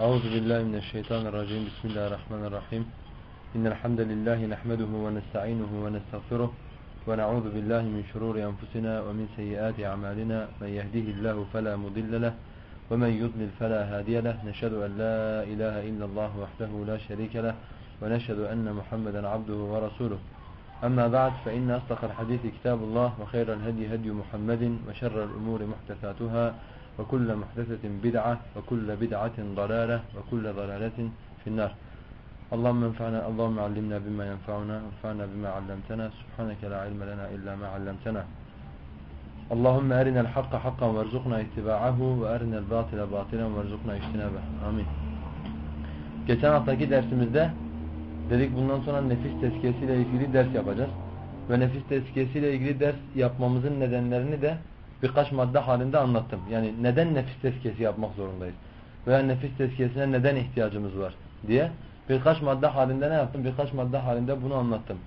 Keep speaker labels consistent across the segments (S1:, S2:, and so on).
S1: أعوذ بالله من الشيطان الرجيم. بسم الله الرحمن الرحيم. إن الحمد لله نحمده ونستعينه ونستغفره ونعوذ بالله من شرور أنفسنا ومن سيئات أعمالنا. من يهده الله فلا مضل له ومن يضلل فلا هادي له. نشهد أن لا إله إلا الله وحده لا شريك له ونشهد أن محمدا عبده ورسوله. أما بعد فإن أصدق الحديث كتاب الله وخير الهدي هدي محمد وشر الأمور محدثاتها. وكل محدثة بدعة وكل بدعة ضلالة وكل ضلالة في النار اللهم انفعنا اللهم علمنا بما ينفعنا وانفعنا بما علمتنا سبحانك لا علم لنا إلا ما علمتنا اللهم أرنا الحق حقا وارزقنا اتباعه وأرنا الباطل باطلا وارزقنا اجتنابه Amin. Geçen haftaki dersimizde dedik bundan sonra nefis tezkiyesiyle ilgili ders yapacağız. Ve nefis tezkiyesiyle ilgili ders yapmamızın nedenlerini de birkaç madde halinde anlattım. Yani neden nefis tezkiyesi yapmak zorundayız? Veya nefis tezkiyesine neden ihtiyacımız var diye birkaç madde halinde ne yaptım? Birkaç madde halinde bunu anlattım.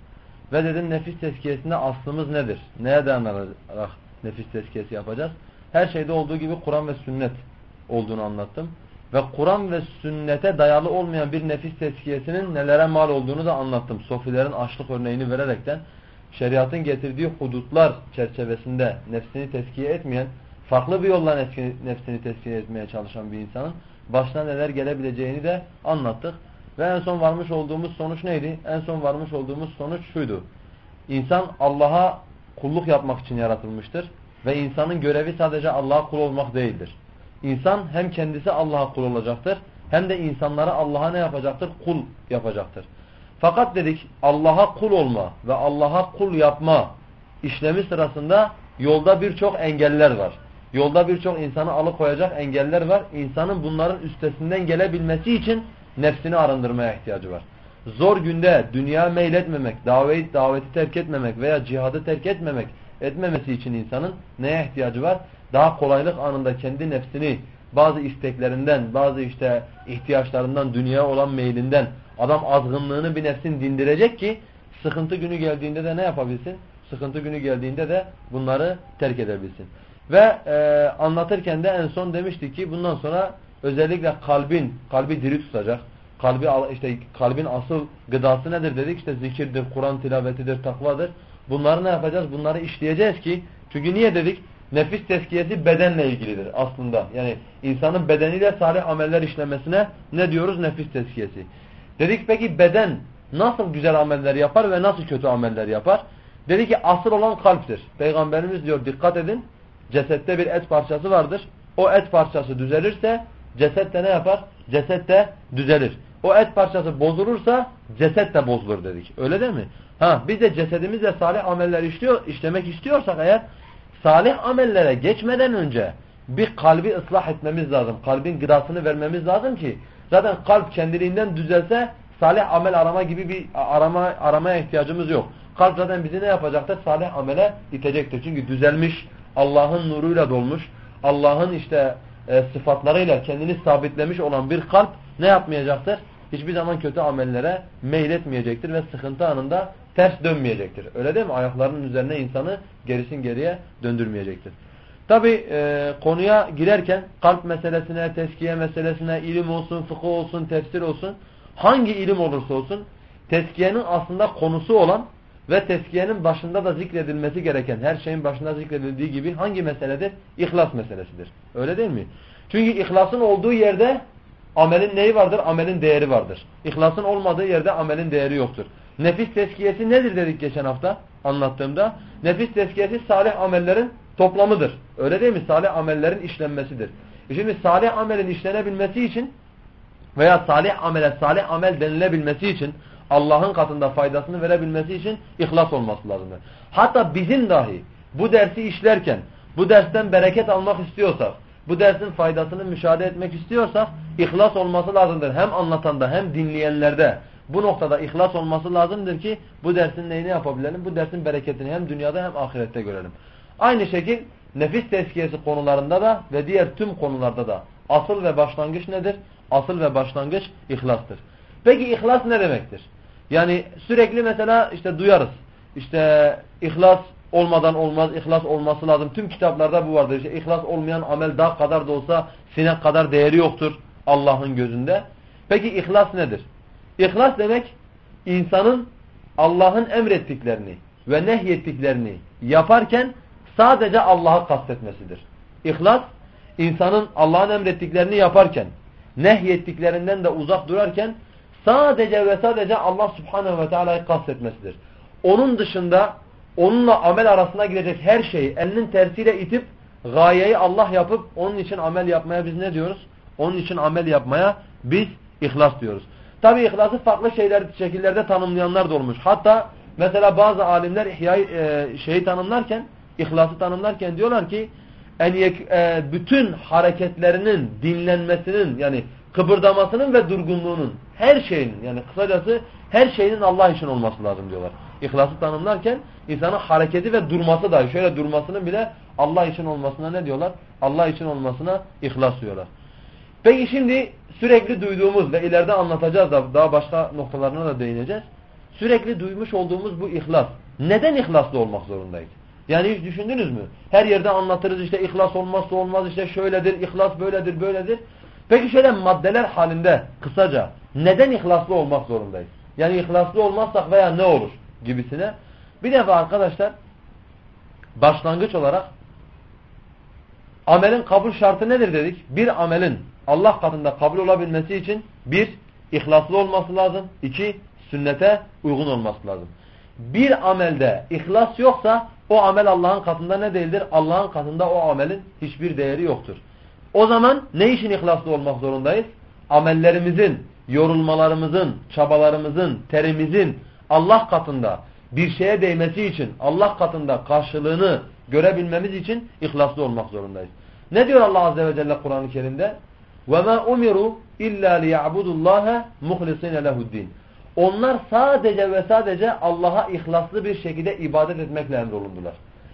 S1: Ve dedim nefis tezkiyesinde aslımız nedir? Neye dayanarak nefis tezkiyesi yapacağız? Her şeyde olduğu gibi Kur'an ve sünnet olduğunu anlattım. Ve Kur'an ve sünnete dayalı olmayan bir nefis tezkiyesinin nelere mal olduğunu da anlattım. Sofilerin açlık örneğini vererekten şeriatın getirdiği hudutlar çerçevesinde nefsini tezkiye etmeyen, farklı bir yolla nefsini tezkiye etmeye çalışan bir insanın başına neler gelebileceğini de anlattık. Ve en son varmış olduğumuz sonuç neydi? En son varmış olduğumuz sonuç şuydu. İnsan Allah'a kulluk yapmak için yaratılmıştır. Ve insanın görevi sadece Allah'a kul olmak değildir. İnsan hem kendisi Allah'a kul olacaktır hem de insanlara Allah'a ne yapacaktır? Kul yapacaktır. Fakat dedik Allah'a kul olma ve Allah'a kul yapma işlemi sırasında yolda birçok engeller var. Yolda birçok insanı alıkoyacak engeller var. İnsanın bunların üstesinden gelebilmesi için nefsini arındırmaya ihtiyacı var. Zor günde dünya meyletmemek, daveti, daveti terk etmemek veya cihadı terk etmemek, etmemesi için insanın neye ihtiyacı var? Daha kolaylık anında kendi nefsini bazı isteklerinden, bazı işte ihtiyaçlarından, dünya olan meylinden adam azgınlığını bir nefsin dindirecek ki sıkıntı günü geldiğinde de ne yapabilsin? Sıkıntı günü geldiğinde de bunları terk edebilsin. Ve e, anlatırken de en son demiştik ki bundan sonra özellikle kalbin, kalbi diri tutacak. Kalbi işte kalbin asıl gıdası nedir dedik? İşte zikirdir, Kur'an tilavetidir, takvadır. Bunları ne yapacağız? Bunları işleyeceğiz ki çünkü niye dedik? Nefis tezkiyesi bedenle ilgilidir aslında. Yani insanın bedeniyle salih ameller işlemesine ne diyoruz? Nefis tezkiyesi. Dedik peki beden nasıl güzel ameller yapar ve nasıl kötü ameller yapar? Dedi ki asıl olan kalptir. Peygamberimiz diyor dikkat edin. Cesette bir et parçası vardır. O et parçası düzelirse ceset de ne yapar? Ceset de düzelir. O et parçası bozulursa ceset de bozulur dedik. Öyle değil mi? Ha biz de cesedimizle salih ameller işliyor, işlemek istiyorsak eğer salih amellere geçmeden önce bir kalbi ıslah etmemiz lazım. Kalbin gıdasını vermemiz lazım ki zaten kalp kendiliğinden düzelse salih amel arama gibi bir arama aramaya ihtiyacımız yok. Kalp zaten bizi ne yapacaktır? Salih amele itecektir. Çünkü düzelmiş, Allah'ın nuruyla dolmuş, Allah'ın işte e, sıfatlarıyla kendini sabitlemiş olan bir kalp ne yapmayacaktır? Hiçbir zaman kötü amellere meyletmeyecektir ve sıkıntı anında ters dönmeyecektir. Öyle değil mi? Ayaklarının üzerine insanı gerisin geriye döndürmeyecektir. Tabi e, konuya girerken kalp meselesine, teskiye meselesine, ilim olsun, fıkıh olsun, tefsir olsun, hangi ilim olursa olsun, teskiyenin aslında konusu olan ve teskiyenin başında da zikredilmesi gereken, her şeyin başında zikredildiği gibi hangi meseledir? İhlas meselesidir. Öyle değil mi? Çünkü ihlasın olduğu yerde amelin neyi vardır? Amelin değeri vardır. İhlasın olmadığı yerde amelin değeri yoktur. Nefis teskiyesi nedir dedik geçen hafta anlattığımda? Nefis teskiyesi salih amellerin toplamıdır. Öyle değil mi? Salih amellerin işlenmesidir. E şimdi salih amelin işlenebilmesi için veya salih amele salih amel denilebilmesi için Allah'ın katında faydasını verebilmesi için ihlas olması lazımdır. Hatta bizim dahi bu dersi işlerken bu dersten bereket almak istiyorsak bu dersin faydasını müşahede etmek istiyorsak ihlas olması lazımdır. Hem anlatanda hem dinleyenlerde bu noktada ihlas olması lazımdır ki bu dersin neyini yapabilelim? Bu dersin bereketini hem dünyada hem ahirette görelim. Aynı şekil nefis tezkiyesi konularında da ve diğer tüm konularda da asıl ve başlangıç nedir? Asıl ve başlangıç ihlastır. Peki ihlas ne demektir? Yani sürekli mesela işte duyarız. İşte ihlas olmadan olmaz, ihlas olması lazım. Tüm kitaplarda bu vardır. İşte ihlas olmayan amel daha kadar da olsa sinek kadar değeri yoktur. Allah'ın gözünde. Peki ihlas nedir? İhlas demek insanın Allah'ın emrettiklerini ve nehyettiklerini yaparken sadece Allah'ı kastetmesidir. İhlas insanın Allah'ın emrettiklerini yaparken nehyettiklerinden de uzak durarken sadece ve sadece Allah subhanehu ve teala'yı kastetmesidir. Onun dışında onunla amel arasına girecek her şeyi elinin tersiyle itip gayeyi Allah yapıp onun için amel yapmaya biz ne diyoruz? Onun için amel yapmaya biz ihlas diyoruz. Tabi ihlası farklı şeyler, şekillerde tanımlayanlar da olmuş. Hatta mesela bazı alimler ihya, e, şeyi tanımlarken, ihlası tanımlarken diyorlar ki en yek, e, bütün hareketlerinin dinlenmesinin yani kıpırdamasının ve durgunluğunun her şeyinin yani kısacası her şeyinin Allah için olması lazım diyorlar. İhlası tanımlarken insanın hareketi ve durması dahi şöyle durmasının bile Allah için olmasına ne diyorlar? Allah için olmasına ihlas diyorlar. Peki şimdi sürekli duyduğumuz ve ileride anlatacağız da daha başka noktalarına da değineceğiz. Sürekli duymuş olduğumuz bu ihlas. Neden ihlaslı olmak zorundayız? Yani hiç düşündünüz mü? Her yerde anlatırız işte ihlas olmazsa olmaz işte şöyledir, ihlas böyledir, böyledir. Peki şöyle maddeler halinde kısaca neden ihlaslı olmak zorundayız? Yani ihlaslı olmazsak veya ne olur gibisine. Bir defa arkadaşlar başlangıç olarak amelin kabul şartı nedir dedik? Bir amelin Allah katında kabul olabilmesi için bir, ihlaslı olması lazım. iki sünnete uygun olması lazım. Bir amelde ihlas yoksa o amel Allah'ın katında ne değildir? Allah'ın katında o amelin hiçbir değeri yoktur. O zaman ne için ihlaslı olmak zorundayız? Amellerimizin, yorulmalarımızın, çabalarımızın, terimizin Allah katında bir şeye değmesi için, Allah katında karşılığını görebilmemiz için ihlaslı olmak zorundayız. Ne diyor Allah Azze ve Celle Kur'an-ı Kerim'de? وَمَا اُمِرُوا اِلَّا لِيَعْبُدُ اللّٰهَ مُخْلِصِينَ لَهُ الدِّينَ onlar sadece ve sadece Allah'a ihlaslı bir şekilde ibadet etmekle emrolundular.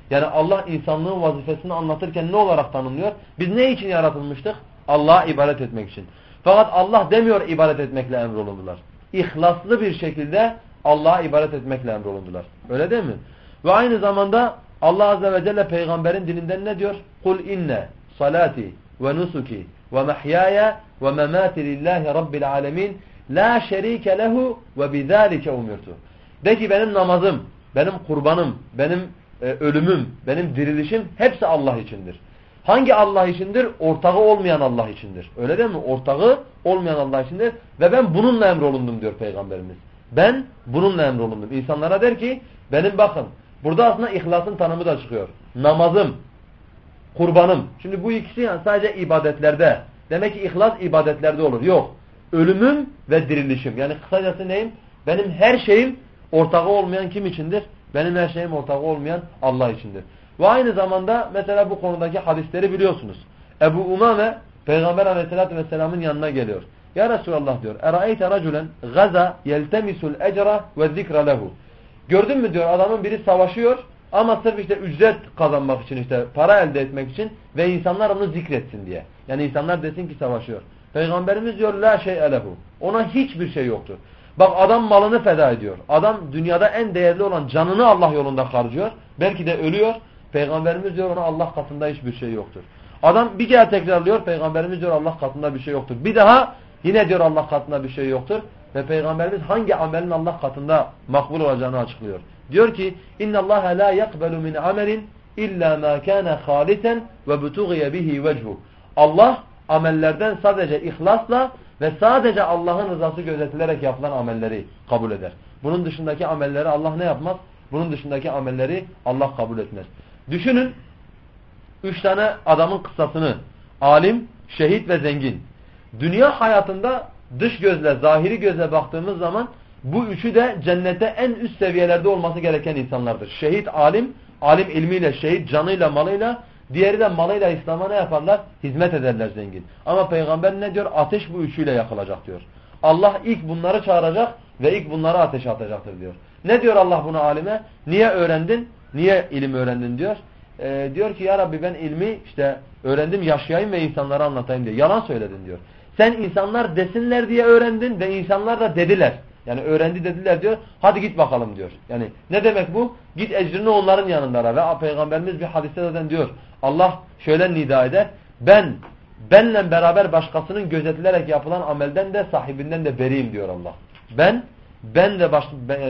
S1: Yani Allah insanlığın vazifesini anlatırken ne olarak tanımlıyor? Biz ne için yaratılmıştık? Allah'a ibadet etmek için. Fakat Allah demiyor ibadet etmekle emrolundular. İhlaslı bir şekilde Allah'a ibadet etmekle emrolundular. Öyle değil mi? Ve aynı zamanda Allah Azze ve Celle peygamberin dilinden ne diyor? Kul inne salati ve nusuki ve mahyaya ve memati lillahi rabbil alemin la şerike lehu ve bizalike umirtu. De ki benim namazım, benim kurbanım, benim e, ölümüm, benim dirilişim hepsi Allah içindir. Hangi Allah içindir? Ortağı olmayan Allah içindir. Öyle değil mi? Ortağı olmayan Allah içindir. Ve ben bununla emrolundum diyor Peygamberimiz. Ben bununla emrolundum. İnsanlara der ki benim bakın burada aslında ihlasın tanımı da çıkıyor. Namazım, kurbanım. Şimdi bu ikisi yani sadece ibadetlerde. Demek ki ihlas ibadetlerde olur. Yok. Ölümüm ve dirilişim. Yani kısacası neyim? Benim her şeyim ortağı olmayan kim içindir? Benim her şeyim ortağı olmayan Allah içindir. Ve aynı zamanda mesela bu konudaki hadisleri biliyorsunuz. Ebu Umame Peygamber aleyhissalatü vesselamın yanına geliyor. Ya Resulallah diyor. Raculen gaza yeltemisul ecra ve zikra lehu. Gördün mü diyor adamın biri savaşıyor ama sırf işte ücret kazanmak için işte para elde etmek için ve insanlar onu zikretsin diye. Yani insanlar desin ki savaşıyor. Peygamberimiz diyor la şey elehu. Ona hiçbir şey yoktur. Bak adam malını feda ediyor. Adam dünyada en değerli olan canını Allah yolunda harcıyor. Belki de ölüyor. Peygamberimiz diyor ona Allah katında hiçbir şey yoktur. Adam bir kere tekrarlıyor. Peygamberimiz diyor Allah katında bir şey yoktur. Bir daha yine diyor Allah katında bir şey yoktur. Ve Peygamberimiz hangi amelin Allah katında makbul olacağını açıklıyor. Diyor ki Allah la yakbelu min amelin illa ma kana halisen ve butughiye bihi vechu. Allah amellerden sadece ihlasla ve sadece Allah'ın rızası gözetilerek yapılan amelleri kabul eder. Bunun dışındaki amelleri Allah ne yapmaz? Bunun dışındaki amelleri Allah kabul etmez. Düşünün üç tane adamın kıssasını. Alim, şehit ve zengin. Dünya hayatında dış gözle, zahiri gözle baktığımız zaman bu üçü de cennete en üst seviyelerde olması gereken insanlardır. Şehit alim, alim ilmiyle, şehit canıyla, malıyla, diğeri de malıyla İslam'a ne yaparlar? Hizmet ederler zengin. Ama peygamber ne diyor? Ateş bu üçüyle yakılacak diyor. Allah ilk bunları çağıracak ve ilk bunları ateşe atacaktır diyor. Ne diyor Allah buna alime? Niye öğrendin? Niye ilim öğrendin diyor. Ee, diyor ki ya Rabbi ben ilmi işte öğrendim yaşayayım ve insanlara anlatayım diye. Yalan söyledin diyor. Sen insanlar desinler diye öğrendin ve insanlar da dediler. Yani öğrendi dediler diyor. Hadi git bakalım diyor. Yani ne demek bu? Git ecrini onların yanında ara. Ve Peygamberimiz bir hadiste zaten diyor. Allah şöyle nida eder. Ben benle beraber başkasının gözetilerek yapılan amelden de sahibinden de beriyim diyor Allah. Ben ben de baş,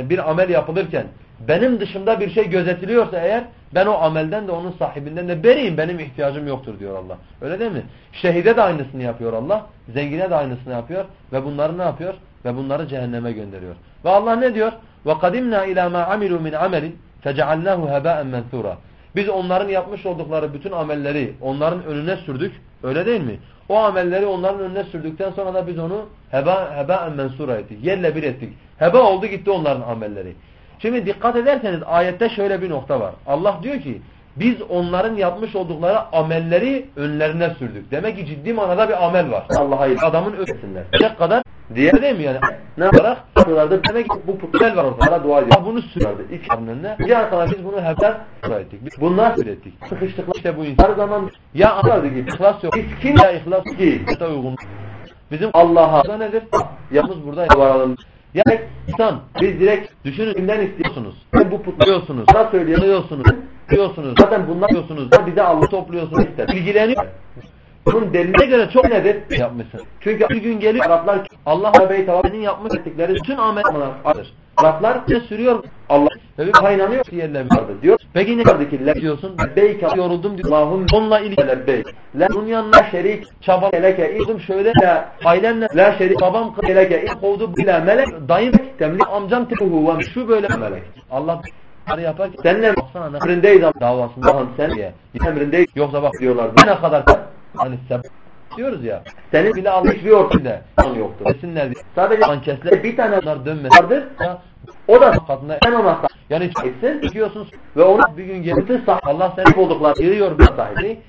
S1: bir amel yapılırken benim dışımda bir şey gözetiliyorsa eğer ben o amelden de onun sahibinden de beriyim. Benim ihtiyacım yoktur diyor Allah. Öyle değil mi? Şehide de aynısını yapıyor Allah. Zengine de aynısını yapıyor. Ve bunları ne yapıyor? Ve bunları cehenneme gönderiyor. Ve Allah ne diyor? وَقَدِمْنَا اِلَى مَا عَمِلُوا مِنْ عَمَلٍ فَجَعَلْنَاهُ هَبَاءً مَنْثُورًا Biz onların yapmış oldukları bütün amelleri onların önüne sürdük. Öyle değil mi? O amelleri onların önüne sürdükten sonra da biz onu heba, hebaen mensura ettik. Yerle bir ettik. Heba oldu gitti onların amelleri. Şimdi dikkat ederseniz ayette şöyle bir nokta var. Allah diyor ki biz onların yapmış oldukları amelleri önlerine sürdük. Demek ki ciddi manada bir amel var. Allah'a adamın ötesinler. Ne kadar diye değil mi yani? Ne yaparak? Yapıyorlardı. Demek ki bu putel var ortada dua ediyor. Bunu sürerdi. İlk önüne. Bir arkadaş biz bunu hepten ettik. Biz bunlar ettik. Sıkıştıklar işte bu insan. Her zaman ya anlardı gibi ihlas yok. Kim ya ihlas ki? uygun. Bizim Allah'a nedir? Yalnız burada varalım. Yani insan biz direkt düşünün kimden istiyorsunuz? Bu putluyorsunuz. Bana söylüyorsunuz. Diyorsunuz. Zaten bunlar diyorsunuz. Bize Allah topluyorsunuz işte. İlgileniyor. Bunun deliline göre çok nedir? Yapmışsın. Çünkü bir gün geliyor Araplar Allah ve Beyt Allah'ın yapmış ettikleri bütün amellerdir. Araplar ne sürüyor Allah ve bir kaynanıyor yerler vardı diyor. Peki ne vardı ki le diyorsun? Lebbeyk yoruldum diyor. Allah'ın onunla ilgili lebbeyk. La bunun yanına şerik çaba meleke ildim şöyle la ailemle la şerik babam meleke il kovdu bila melek dayım temli amcam tepuhu ve şu böyle melek. Allah Hani yapar ki senle baksana emrindeyiz davasında sen diye. Emrindeyiz yoksa bak diyorlar. Ne kadar hani sen diyoruz ya. Senin bile alışıyor bile. yoktu. Desinler diye. Sadece ankesler bir tane onlar dönmez. Vardır. O da katında sen ona yani etsin diyorsun ve onu bir gün gelirse Allah seni bulduklar yığıyor bir sahibi.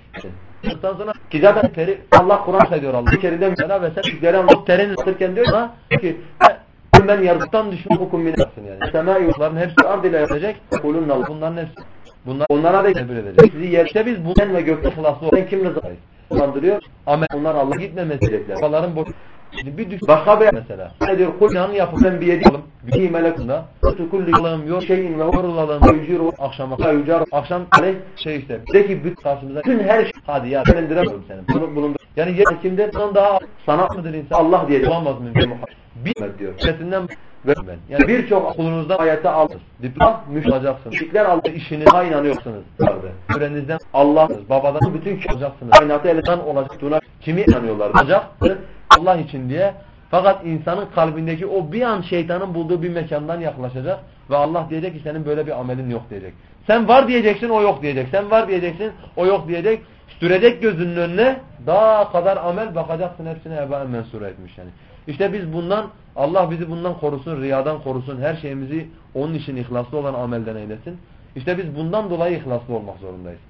S1: Ondan sonra ki zaten teri Allah Kur'an diyor Allah. Kerinde mesela ve sen anlatıp terini ısırken diyor ki ben yargıtan düşün hukum minarsın yani. Sema yurtların hepsi ard ile yapacak. Kulunna bunların hepsi. Bunlar onlara da kabul edecek. Sizi yerde biz bundan ve gökte hılaslı olan kim rızayız? Kandırıyor. Ama onlar Allah gitmemesi gerekler. Kafaların boş. Şimdi bir düşün. Başka bir mesela. Ne diyor? Kul yanı yapıp ben bir yedi alım. Bir melekunda. Tukulli yalım yok şeyin ve horulalım. Yücür akşama. Yücür akşam hani şey işte. De ki bütün karşımıza. Bütün her şey. Hadi ya ben indiremiyorum seni. Bunu, bunun, yani yer kimde daha sanat mıdır insan? Allah diye olamaz mümkün bir diyor. Sesinden ben. Yani birçok kulunuzdan ayette aldınız. Diplom müş olacaksınız. Şikler aldı işinize inanıyorsunuz. Öğreninizden Allah'ınız. Babadan bütün olacaksınız. Kainatı elinden olacak. Kimi inanıyorlar? Olacak. Allah için diye. Fakat insanın kalbindeki o bir an şeytanın bulduğu bir mekandan yaklaşacak ve Allah diyecek ki senin böyle bir amelin yok diyecek. Sen var diyeceksin o yok diyecek. Sen var diyeceksin o yok diyecek. Sürecek gözünün önüne daha kadar amel bakacaksın hepsini ebaen mensura etmiş yani. İşte biz bundan Allah bizi bundan korusun, riyadan korusun, her şeyimizi onun için ihlaslı olan amelden eylesin. İşte biz bundan dolayı ihlaslı olmak zorundayız.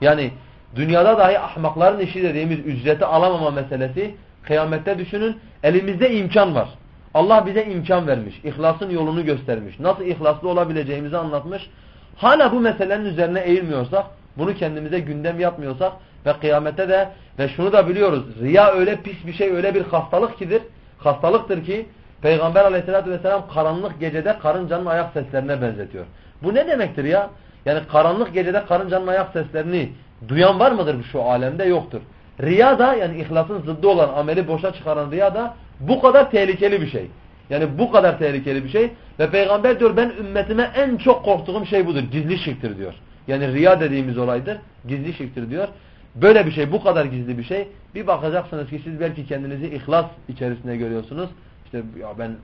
S1: Yani dünyada dahi ahmakların işi dediğimiz ücreti alamama meselesi kıyamette düşünün elimizde imkan var. Allah bize imkan vermiş. İhlasın yolunu göstermiş. Nasıl ihlaslı olabileceğimizi anlatmış. Hala bu meselenin üzerine eğilmiyorsak, bunu kendimize gündem yapmıyorsak ve kıyamette de ve şunu da biliyoruz. Riya öyle pis bir şey, öyle bir hastalık kidir. Hastalıktır ki Peygamber aleyhissalatü vesselam karanlık gecede karıncanın ayak seslerine benzetiyor. Bu ne demektir ya? Yani karanlık gecede karıncanın ayak seslerini duyan var mıdır şu alemde? Yoktur. Riya da yani ihlasın zıddı olan ameli boşa çıkaran riya da bu kadar tehlikeli bir şey. Yani bu kadar tehlikeli bir şey. Ve peygamber diyor ben ümmetime en çok korktuğum şey budur. Gizli şirktir diyor. Yani riya dediğimiz olaydır. Gizli şirktir diyor. Böyle bir şey, bu kadar gizli bir şey. Bir bakacaksınız ki siz belki kendinizi ihlas içerisinde görüyorsunuz. İşte ya ben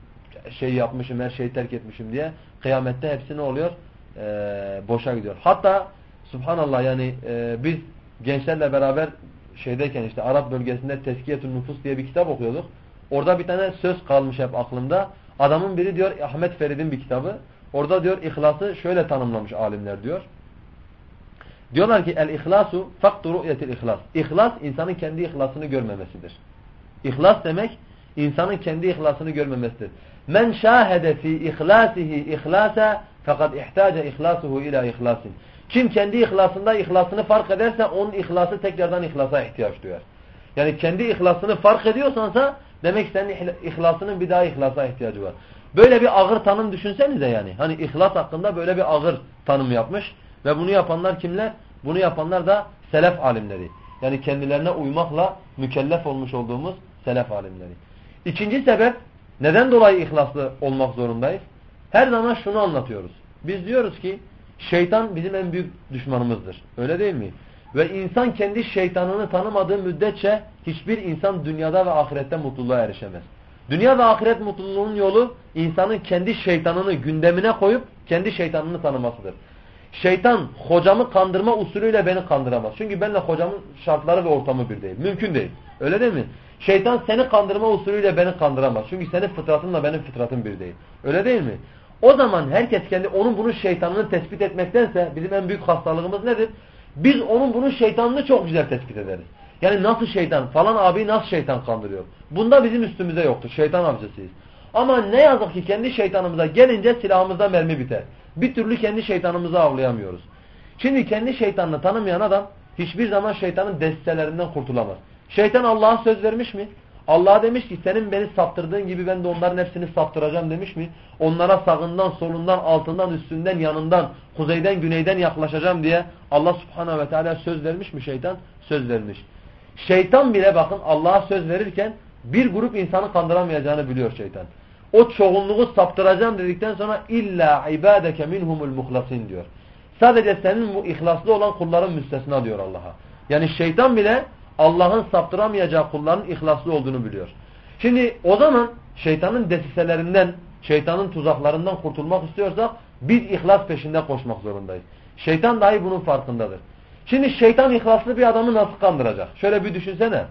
S1: şey yapmışım, her şeyi terk etmişim diye. Kıyamette hepsi ne oluyor? Ee, boşa gidiyor. Hatta subhanallah yani e, biz gençlerle beraber şeydeyken işte Arap bölgesinde Teskiyetün Nüfus diye bir kitap okuyorduk. Orada bir tane söz kalmış hep aklımda. Adamın biri diyor Ahmet Ferid'in bir kitabı. Orada diyor ihlası şöyle tanımlamış alimler diyor. Diyorlar ki el ihlasu faktu ru'yetil ihlas. İhlas insanın kendi ihlasını görmemesidir. İhlas demek insanın kendi ihlasını görmemesidir. Men şahede fi ihlasihi ihlasa fakat ihtaca ihlasuhu ila ihlasin. Kim kendi ihlasında ihlasını fark ederse onun ihlası tekrardan ihlasa ihtiyaç duyar. Yani kendi ihlasını fark ediyorsansa demek senin ihlasının bir daha ihlasa ihtiyacı var. Böyle bir ağır tanım düşünsenize yani. Hani ihlas hakkında böyle bir ağır tanım yapmış. Ve bunu yapanlar kimler? Bunu yapanlar da selef alimleri. Yani kendilerine uymakla mükellef olmuş olduğumuz selef alimleri. İkinci sebep neden dolayı ihlaslı olmak zorundayız? Her zaman şunu anlatıyoruz. Biz diyoruz ki şeytan bizim en büyük düşmanımızdır. Öyle değil mi? Ve insan kendi şeytanını tanımadığı müddetçe hiçbir insan dünyada ve ahirette mutluluğa erişemez. Dünya ve ahiret mutluluğunun yolu insanın kendi şeytanını gündemine koyup kendi şeytanını tanımasıdır. Şeytan hocamı kandırma usulüyle beni kandıramaz. Çünkü benimle hocamın şartları ve ortamı bir değil. Mümkün değil. Öyle değil mi? Şeytan seni kandırma usulüyle beni kandıramaz. Çünkü senin fıtratınla benim fıtratım bir değil. Öyle değil mi? O zaman herkes kendi onun bunun şeytanını tespit etmektense bizim en büyük hastalığımız nedir? Biz onun bunun şeytanını çok güzel tespit ederiz. Yani nasıl şeytan falan abi nasıl şeytan kandırıyor. Bunda bizim üstümüze yoktur. Şeytan avcısıyız. Ama ne yazık ki kendi şeytanımıza gelince silahımızda mermi biter. Bir türlü kendi şeytanımızı avlayamıyoruz. Şimdi kendi şeytanını tanımayan adam hiçbir zaman şeytanın destelerinden kurtulamaz. Şeytan Allah'a söz vermiş mi? Allah demiş ki senin beni saptırdığın gibi ben de onların hepsini saptıracağım demiş mi? Onlara sağından, solundan, altından, üstünden, yanından, kuzeyden, güneyden yaklaşacağım diye Allah subhanahu ve teala söz vermiş mi şeytan? Söz vermiş. Şeytan bile bakın Allah'a söz verirken bir grup insanı kandıramayacağını biliyor şeytan. O çoğunluğu saptıracağım dedikten sonra illa ibadeke minhumul muhlasin diyor. Sadece senin bu ihlaslı olan kulların müstesna diyor Allah'a. Yani şeytan bile Allah'ın saptıramayacağı kulların ihlaslı olduğunu biliyor. Şimdi o zaman şeytanın desiselerinden, şeytanın tuzaklarından kurtulmak istiyorsak biz ihlas peşinde koşmak zorundayız. Şeytan dahi bunun farkındadır. Şimdi şeytan ihlaslı bir adamı nasıl kandıracak? Şöyle bir düşünsene.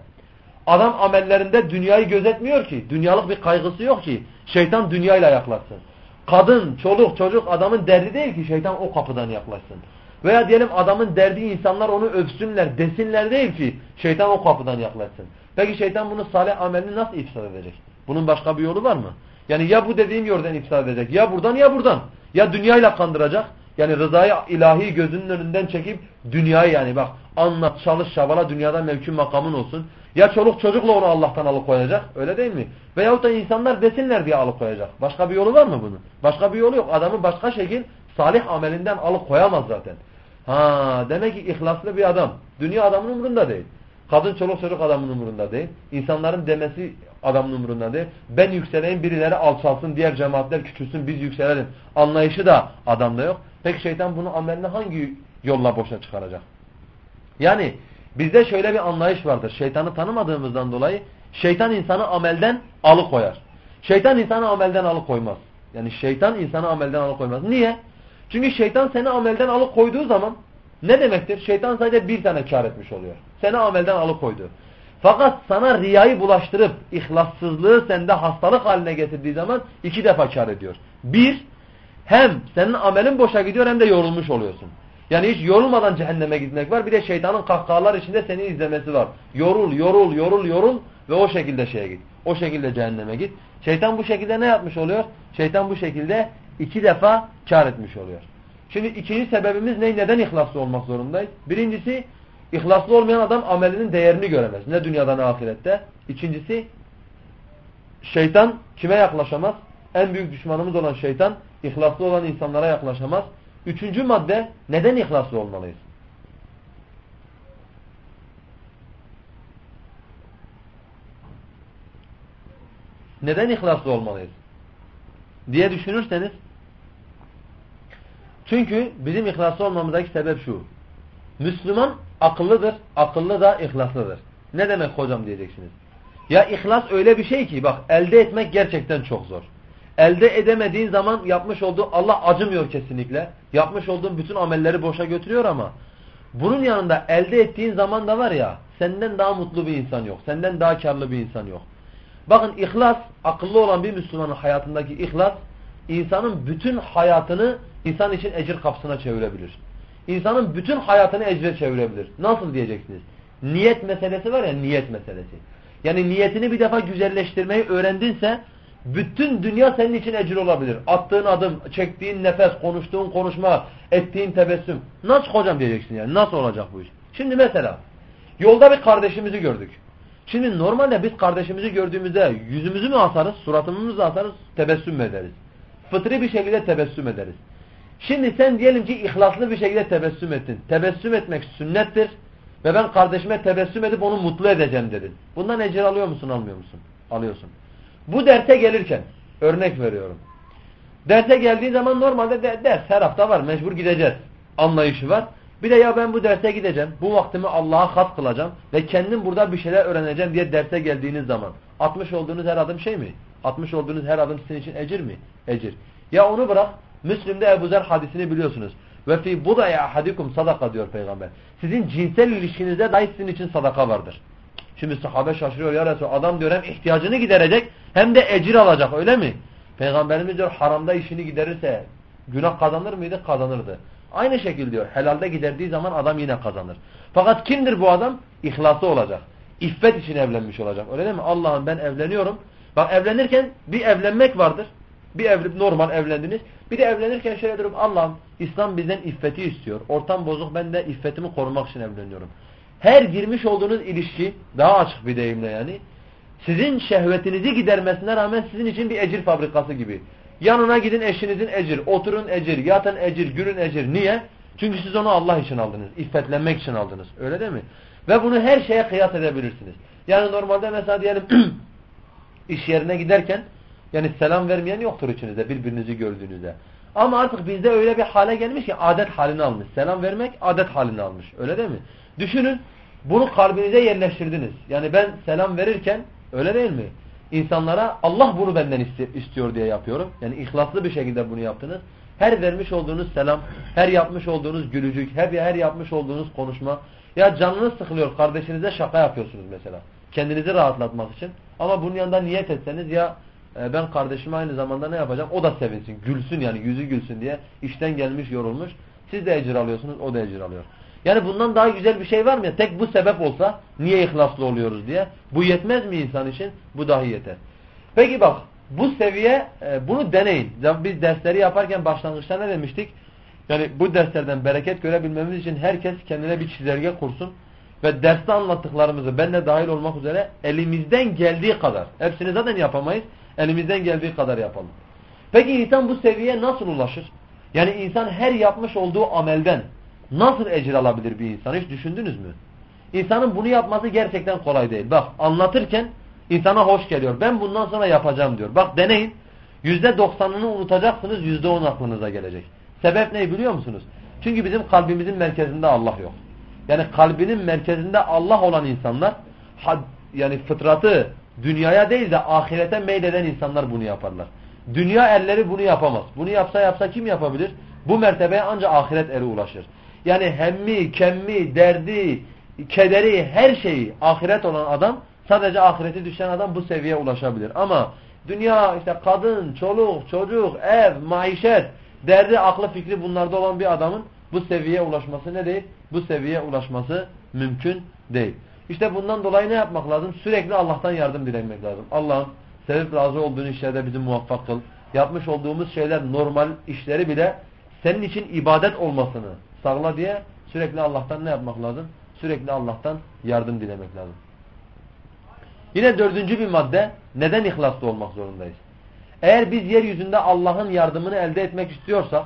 S1: Adam amellerinde dünyayı gözetmiyor ki. Dünyalık bir kaygısı yok ki. Şeytan dünyayla yaklaşsın. Kadın, çoluk, çocuk adamın derdi değil ki şeytan o kapıdan yaklaşsın. Veya diyelim adamın derdi insanlar onu övsünler, desinler değil ki şeytan o kapıdan yaklaşsın. Peki şeytan bunu salih amelini nasıl ifsad edecek? Bunun başka bir yolu var mı? Yani ya bu dediğim yoldan ifsad edecek, ya buradan ya buradan. Ya dünyayla kandıracak, yani rızayı ilahi gözünün önünden çekip dünyayı yani bak anlat, çalış, şabala dünyada mevkün makamın olsun. Ya çoluk çocukla onu Allah'tan alıkoyacak. Öyle değil mi? Veyahut da insanlar desinler diye alıkoyacak. Başka bir yolu var mı bunun? Başka bir yolu yok. Adamı başka şekil salih amelinden alıkoyamaz zaten. Ha demek ki ihlaslı bir adam. Dünya adamın umurunda değil. Kadın çoluk çocuk adamın umurunda değil. İnsanların demesi adamın umurunda değil. Ben yükseleyim birileri alçalsın diğer cemaatler küçülsün biz yükselelim. Anlayışı da adamda yok. Peki şeytan bunu amelini hangi yolla boşa çıkaracak? Yani bizde şöyle bir anlayış vardır. Şeytanı tanımadığımızdan dolayı şeytan insanı amelden alıkoyar. Şeytan insanı amelden alıkoymaz. Yani şeytan insanı amelden alıkoymaz. Niye? Çünkü şeytan seni amelden alıkoyduğu zaman ne demektir? Şeytan sadece bir tane kar etmiş oluyor. Seni amelden alıkoydu. Fakat sana riyayı bulaştırıp ihlassızlığı sende hastalık haline getirdiği zaman iki defa kar ediyor. Bir, hem senin amelin boşa gidiyor hem de yorulmuş oluyorsun. Yani hiç yorulmadan cehenneme gitmek var. Bir de şeytanın kahkahalar içinde seni izlemesi var. Yorul, yorul, yorul, yorul ve o şekilde şeye git. O şekilde cehenneme git. Şeytan bu şekilde ne yapmış oluyor? Şeytan bu şekilde iki defa kar etmiş oluyor. Şimdi ikinci sebebimiz ne? Neden ihlaslı olmak zorundayız? Birincisi ihlaslı olmayan adam amelinin değerini göremez. Ne dünyada ne ahirette. İkincisi şeytan kime yaklaşamaz? En büyük düşmanımız olan şeytan ihlaslı olan insanlara yaklaşamaz. Üçüncü madde neden ihlaslı olmalıyız? Neden ihlaslı olmalıyız? Diye düşünürseniz çünkü bizim ihlaslı olmamızdaki sebep şu. Müslüman akıllıdır, akıllı da ihlaslıdır. Ne demek hocam diyeceksiniz. Ya ihlas öyle bir şey ki bak elde etmek gerçekten çok zor. Elde edemediğin zaman yapmış olduğu Allah acımıyor kesinlikle. Yapmış olduğun bütün amelleri boşa götürüyor ama bunun yanında elde ettiğin zaman da var ya senden daha mutlu bir insan yok. Senden daha karlı bir insan yok. Bakın ihlas akıllı olan bir Müslümanın hayatındaki ihlas insanın bütün hayatını insan için ecir kapısına çevirebilir. İnsanın bütün hayatını ecre çevirebilir. Nasıl diyeceksiniz? Niyet meselesi var ya niyet meselesi. Yani niyetini bir defa güzelleştirmeyi öğrendinse bütün dünya senin için ecir olabilir. Attığın adım, çektiğin nefes, konuştuğun konuşma, ettiğin tebessüm. Nasıl hocam diyeceksin yani. Nasıl olacak bu iş? Şimdi mesela yolda bir kardeşimizi gördük. Şimdi normalde biz kardeşimizi gördüğümüzde yüzümüzü mü asarız, suratımızı mı asarız, tebessüm mü ederiz? Fıtri bir şekilde tebessüm ederiz. Şimdi sen diyelim ki ihlaslı bir şekilde tebessüm ettin. Tebessüm etmek sünnettir. Ve ben kardeşime tebessüm edip onu mutlu edeceğim dedin. Bundan ecir alıyor musun almıyor musun? Alıyorsun. Bu derse gelirken örnek veriyorum. Derse geldiği zaman normalde de, ders her hafta var mecbur gideceğiz anlayışı var. Bir de ya ben bu derse gideceğim, bu vaktimi Allah'a has kılacağım ve kendim burada bir şeyler öğreneceğim diye derse geldiğiniz zaman atmış olduğunuz her adım şey mi? Atmış olduğunuz her adım sizin için ecir mi? Ecir. Ya onu bırak, Müslim'de Ebu Zer hadisini biliyorsunuz. Ve fi budaya ahadikum sadaka diyor peygamber. Sizin cinsel ilişkinizde dahi sizin için sadaka vardır. Şimdi sahabe şaşırıyor ya Resul. Adam diyor hem ihtiyacını giderecek hem de ecir alacak öyle mi? Peygamberimiz diyor haramda işini giderirse günah kazanır mıydı? Kazanırdı. Aynı şekilde diyor helalde giderdiği zaman adam yine kazanır. Fakat kimdir bu adam? İhlası olacak. İffet için evlenmiş olacak. Öyle değil mi? Allah'ım ben evleniyorum. Bak evlenirken bir evlenmek vardır. Bir ev, normal evlendiniz. Bir de evlenirken şöyle durup Allah'ım İslam bizden iffeti istiyor. Ortam bozuk ben de iffetimi korumak için evleniyorum. Her girmiş olduğunuz ilişki daha açık bir deyimle yani sizin şehvetinizi gidermesine rağmen sizin için bir ecir fabrikası gibi. Yanına gidin eşinizin ecir, oturun ecir, yatın ecir, gülün ecir. Niye? Çünkü siz onu Allah için aldınız. İffetlenmek için aldınız. Öyle değil mi? Ve bunu her şeye kıyas edebilirsiniz. Yani normalde mesela diyelim iş yerine giderken yani selam vermeyen yoktur içinizde birbirinizi gördüğünüzde. Ama artık bizde öyle bir hale gelmiş ki adet halini almış. Selam vermek adet halini almış. Öyle değil mi? Düşünün bunu kalbinize yerleştirdiniz. Yani ben selam verirken öyle değil mi? İnsanlara Allah bunu benden istiyor diye yapıyorum. Yani ihlaslı bir şekilde bunu yaptınız. Her vermiş olduğunuz selam, her yapmış olduğunuz gülücük, her, her yapmış olduğunuz konuşma. Ya canınız sıkılıyor, kardeşinize şaka yapıyorsunuz mesela. Kendinizi rahatlatmak için. Ama bunun yanında niyet etseniz ya e, ben kardeşime aynı zamanda ne yapacağım? O da sevinsin, gülsün yani yüzü gülsün diye. işten gelmiş, yorulmuş. Siz de ecir alıyorsunuz, o da ecir alıyor. Yani bundan daha güzel bir şey var mı? Ya? Tek bu sebep olsa niye ihlaslı oluyoruz diye. Bu yetmez mi insan için? Bu dahi yeter. Peki bak bu seviye e, bunu deneyin. Biz dersleri yaparken başlangıçta ne demiştik? Yani bu derslerden bereket görebilmemiz için herkes kendine bir çizelge kursun. Ve derste anlattıklarımızı ben de dahil olmak üzere elimizden geldiği kadar. Hepsini zaten yapamayız. Elimizden geldiği kadar yapalım. Peki insan bu seviyeye nasıl ulaşır? Yani insan her yapmış olduğu amelden Nasıl ecir alabilir bir insan? Hiç düşündünüz mü? İnsanın bunu yapması gerçekten kolay değil. Bak anlatırken insana hoş geliyor. Ben bundan sonra yapacağım diyor. Bak deneyin. Yüzde doksanını unutacaksınız. Yüzde on aklınıza gelecek. Sebep ne biliyor musunuz? Çünkü bizim kalbimizin merkezinde Allah yok. Yani kalbinin merkezinde Allah olan insanlar yani fıtratı dünyaya değil de ahirete meyleden insanlar bunu yaparlar. Dünya elleri bunu yapamaz. Bunu yapsa yapsa kim yapabilir? Bu mertebeye ancak ahiret eri ulaşır. Yani hemmi, kemmi, derdi, kederi, her şeyi ahiret olan adam sadece ahireti düşen adam bu seviyeye ulaşabilir. Ama dünya işte kadın, çoluk, çocuk, ev, maişet, derdi, aklı, fikri bunlarda olan bir adamın bu seviyeye ulaşması ne değil? Bu seviyeye ulaşması mümkün değil. İşte bundan dolayı ne yapmak lazım? Sürekli Allah'tan yardım dilemek lazım. Allah'ım sevip razı olduğun işlerde bizi muvaffak kıl. Yapmış olduğumuz şeyler normal işleri bile senin için ibadet olmasını sağla diye sürekli Allah'tan ne yapmak lazım? Sürekli Allah'tan yardım dilemek lazım. Yine dördüncü bir madde neden ihlaslı olmak zorundayız? Eğer biz yeryüzünde Allah'ın yardımını elde etmek istiyorsak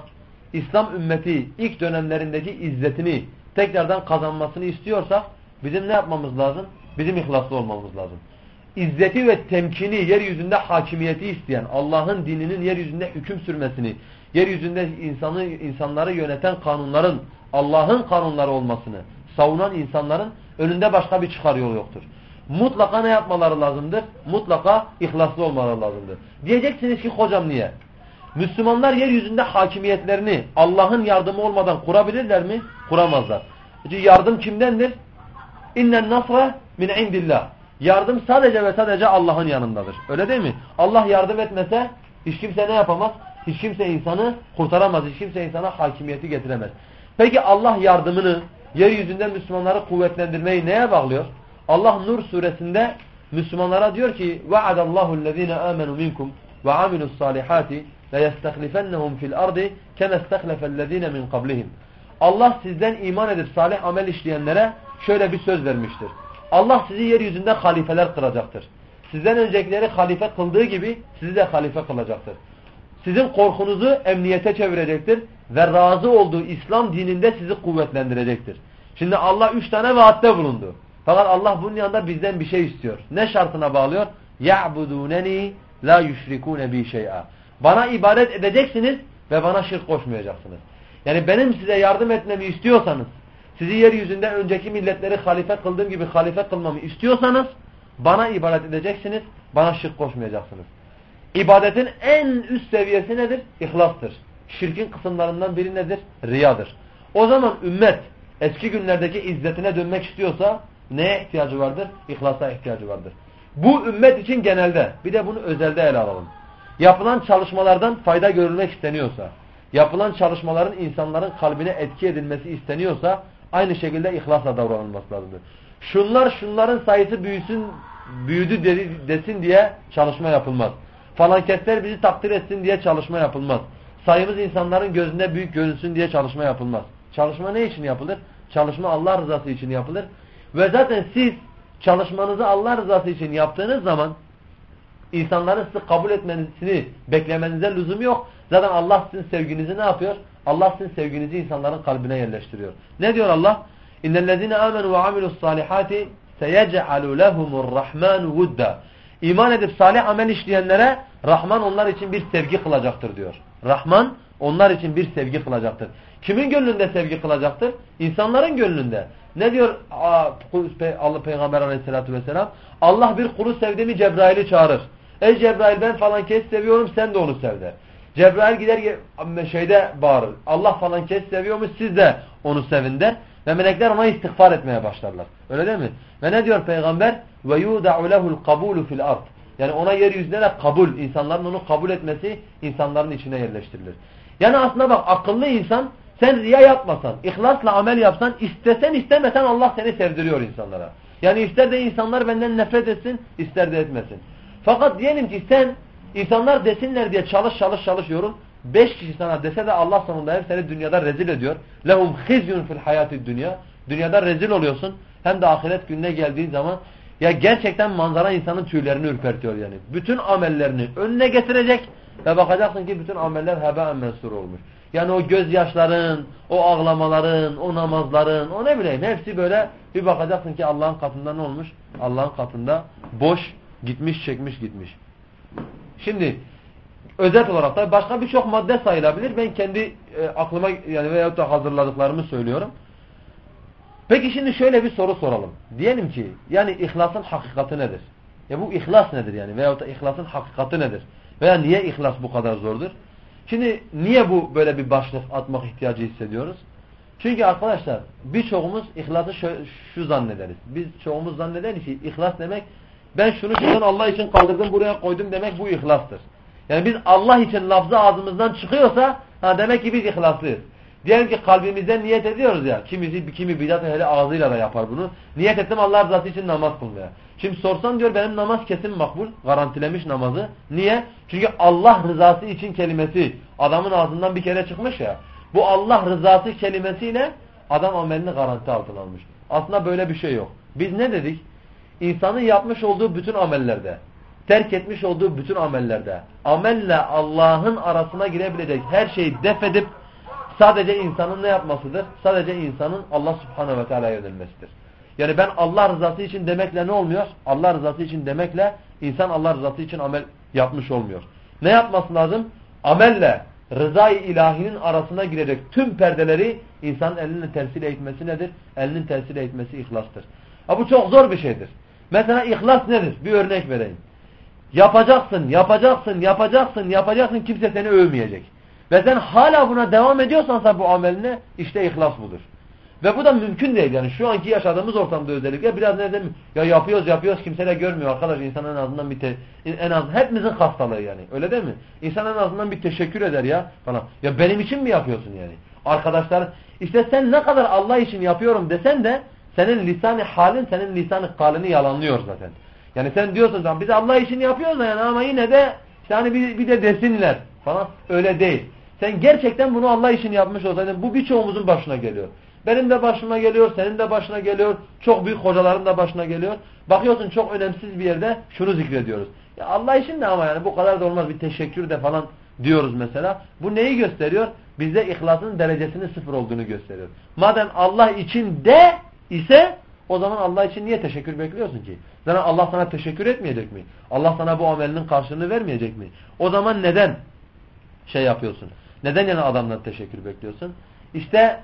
S1: İslam ümmeti ilk dönemlerindeki izzetini tekrardan kazanmasını istiyorsak bizim ne yapmamız lazım? Bizim ihlaslı olmamız lazım. İzzeti ve temkini, yeryüzünde hakimiyeti isteyen, Allah'ın dininin yeryüzünde hüküm sürmesini, yeryüzünde insanı, insanları yöneten kanunların Allah'ın kanunları olmasını savunan insanların önünde başka bir çıkar yolu yoktur. Mutlaka ne yapmaları lazımdır? Mutlaka ihlaslı olmaları lazımdır. Diyeceksiniz ki hocam niye? Müslümanlar yeryüzünde hakimiyetlerini Allah'ın yardımı olmadan kurabilirler mi? Kuramazlar. Yardım kimdendir? İnnen nasra min indillah. Yardım sadece ve sadece Allah'ın yanındadır. Öyle değil mi? Allah yardım etmese hiç kimse ne yapamaz? Hiç kimse insanı kurtaramaz. Hiç kimse insana hakimiyeti getiremez. Peki Allah yardımını yeryüzünde Müslümanları kuvvetlendirmeyi neye bağlıyor? Allah Nur suresinde Müslümanlara diyor ki وَعَدَ اللّٰهُ الَّذ۪ينَ آمَنُوا مِنْكُمْ وَعَمِلُوا الصَّالِحَاتِ لَيَسْتَخْلِفَنَّهُمْ فِي الْأَرْضِ كَمَا اسْتَخْلَفَ الَّذ۪ينَ مِنْ قَبْلِهِمْ Allah sizden iman edip salih amel işleyenlere şöyle bir söz vermiştir. Allah sizi yeryüzünde halifeler kılacaktır. Sizden öncekileri halife kıldığı gibi sizi de halife kılacaktır sizin korkunuzu emniyete çevirecektir ve razı olduğu İslam dininde sizi kuvvetlendirecektir. Şimdi Allah üç tane vaatte bulundu. Fakat Allah bunun yanında bizden bir şey istiyor. Ne şartına bağlıyor? يَعْبُدُونَنِي la yüşrikûne bi şey'a. Bana ibadet edeceksiniz ve bana şirk koşmayacaksınız. Yani benim size yardım etmemi istiyorsanız, sizi yeryüzünde önceki milletleri halife kıldığım gibi halife kılmamı istiyorsanız, bana ibadet edeceksiniz, bana şirk koşmayacaksınız. İbadetin en üst seviyesi nedir? İhlastır. Şirkin kısımlarından biri nedir? Riyadır. O zaman ümmet eski günlerdeki izzetine dönmek istiyorsa neye ihtiyacı vardır? İhlasa ihtiyacı vardır. Bu ümmet için genelde bir de bunu özelde ele alalım. Yapılan çalışmalardan fayda görülmek isteniyorsa, yapılan çalışmaların insanların kalbine etki edilmesi isteniyorsa aynı şekilde ihlasla davranılması lazımdır. Şunlar şunların sayısı büyüsün, büyüdü desin diye çalışma yapılmaz. Falan kesler bizi takdir etsin diye çalışma yapılmaz. Sayımız insanların gözünde büyük görünsün diye çalışma yapılmaz. Çalışma ne için yapılır? Çalışma Allah rızası için yapılır. Ve zaten siz çalışmanızı Allah rızası için yaptığınız zaman insanların sizi kabul etmesini beklemenize lüzum yok. Zaten Allah sizin sevginizi ne yapıyor? Allah sizin sevginizi insanların kalbine yerleştiriyor. Ne diyor Allah? İnnellezine amenu ve amilus salihati seyec'alu lehumur rahmanu vudda. İman edip salih amel işleyenlere Rahman onlar için bir sevgi kılacaktır diyor. Rahman onlar için bir sevgi kılacaktır. Kimin gönlünde sevgi kılacaktır? İnsanların gönlünde. Ne diyor Allah Peygamber aleyhissalatü vesselam? Allah bir kulu sevdi mi Cebrail'i çağırır. Ey Cebrail ben falan kes seviyorum sen de onu sev der. Cebrail gider şeyde bağırır. Allah falan kes seviyormuş siz de onu sevin der. Ve melekler ona istiğfar etmeye başlarlar. Öyle değil mi? Ve ne diyor peygamber? Ve yuda'u lehul kabulu fil ard. Yani ona yeryüzünde de kabul, insanların onu kabul etmesi insanların içine yerleştirilir. Yani aslında bak akıllı insan sen riya yapmasan, ihlasla amel yapsan, istesen istemesen Allah seni sevdiriyor insanlara. Yani ister de insanlar benden nefret etsin, ister de etmesin. Fakat diyelim ki sen insanlar desinler diye çalış çalış çalışıyorum. Beş kişi sana dese de Allah sonunda hep seni dünyada rezil ediyor. Lehum khizyun fil hayati dünya. Dünyada rezil oluyorsun. Hem de ahiret gününe geldiğin zaman ya gerçekten manzara insanın tüylerini ürpertiyor yani. Bütün amellerini önüne getirecek ve bakacaksın ki bütün ameller heba mensur olmuş. Yani o gözyaşların, o ağlamaların, o namazların, o ne bileyim hepsi böyle bir bakacaksın ki Allah'ın katında ne olmuş? Allah'ın katında boş, gitmiş, çekmiş, gitmiş. Şimdi özet olarak da başka birçok madde sayılabilir. Ben kendi e, aklıma yani veyahut da hazırladıklarımı söylüyorum. Peki şimdi şöyle bir soru soralım. Diyelim ki yani ihlasın hakikati nedir? Ya bu ihlas nedir yani? Veyahut da ihlasın hakikati nedir? Veya niye ihlas bu kadar zordur? Şimdi niye bu böyle bir başlık atmak ihtiyacı hissediyoruz? Çünkü arkadaşlar birçoğumuz ihlası şu, şu zannederiz. Biz çoğumuz zannederiz ki ihlas demek ben şunu şuradan Allah için kaldırdım buraya koydum demek bu ihlastır. Yani biz Allah için lafzı ağzımızdan çıkıyorsa ha demek ki biz ihlaslıyız. Diyelim ki kalbimizden niyet ediyoruz ya. Kimisi kimi bidat ehli ağzıyla da yapar bunu. Niyet ettim Allah rızası için namaz kılmaya. Şimdi sorsan diyor benim namaz kesin makbul. Garantilemiş namazı. Niye? Çünkü Allah rızası için kelimesi adamın ağzından bir kere çıkmış ya. Bu Allah rızası kelimesiyle adam amelini garanti altına almış. Aslında böyle bir şey yok. Biz ne dedik? İnsanın yapmış olduğu bütün amellerde, terk etmiş olduğu bütün amellerde, amelle Allah'ın arasına girebilecek her şeyi def edip sadece insanın ne yapmasıdır? Sadece insanın Allah subhanehu ve teala'ya yönelmesidir. Yani ben Allah rızası için demekle ne olmuyor? Allah rızası için demekle insan Allah rızası için amel yapmış olmuyor. Ne yapması lazım? Amelle rızayı ilahinin arasına girecek tüm perdeleri insanın elinin tersiyle etmesi nedir? Elinin tersiyle etmesi ihlastır. Ha, bu çok zor bir şeydir. Mesela ihlas nedir? Bir örnek vereyim. Yapacaksın, yapacaksın, yapacaksın, yapacaksın kimse seni övmeyecek. Ve sen hala buna devam ediyorsan sen bu ameline işte ihlas budur. Ve bu da mümkün değil yani şu anki yaşadığımız ortamda özellikle biraz ne diyeyim ya yapıyoruz yapıyoruz kimse de görmüyor arkadaş insan en azından bir te, en az hepimizin hastalığı yani öyle değil mi? İnsan en azından bir teşekkür eder ya falan. Ya benim için mi yapıyorsun yani? Arkadaşlar işte sen ne kadar Allah için yapıyorum desen de senin lisanı halin senin lisanı kalini yalanlıyor zaten. Yani sen diyorsun biz Allah için yapıyoruz yani ama yine de işte hani bir, bir de desinler falan öyle değil. Sen gerçekten bunu Allah için yapmış olsaydın bu birçoğumuzun başına geliyor. Benim de başıma geliyor, senin de başına geliyor, çok büyük hocaların da başına geliyor. Bakıyorsun çok önemsiz bir yerde şunu zikrediyoruz. Ya Allah için de ama yani bu kadar da olmaz bir teşekkür de falan diyoruz mesela. Bu neyi gösteriyor? bizde ihlasın derecesinin sıfır olduğunu gösteriyor. Madem Allah için de ise o zaman Allah için niye teşekkür bekliyorsun ki? Zaten Allah sana teşekkür etmeyecek mi? Allah sana bu amelinin karşılığını vermeyecek mi? O zaman neden şey yapıyorsun? Neden yani adamdan teşekkür bekliyorsun? İşte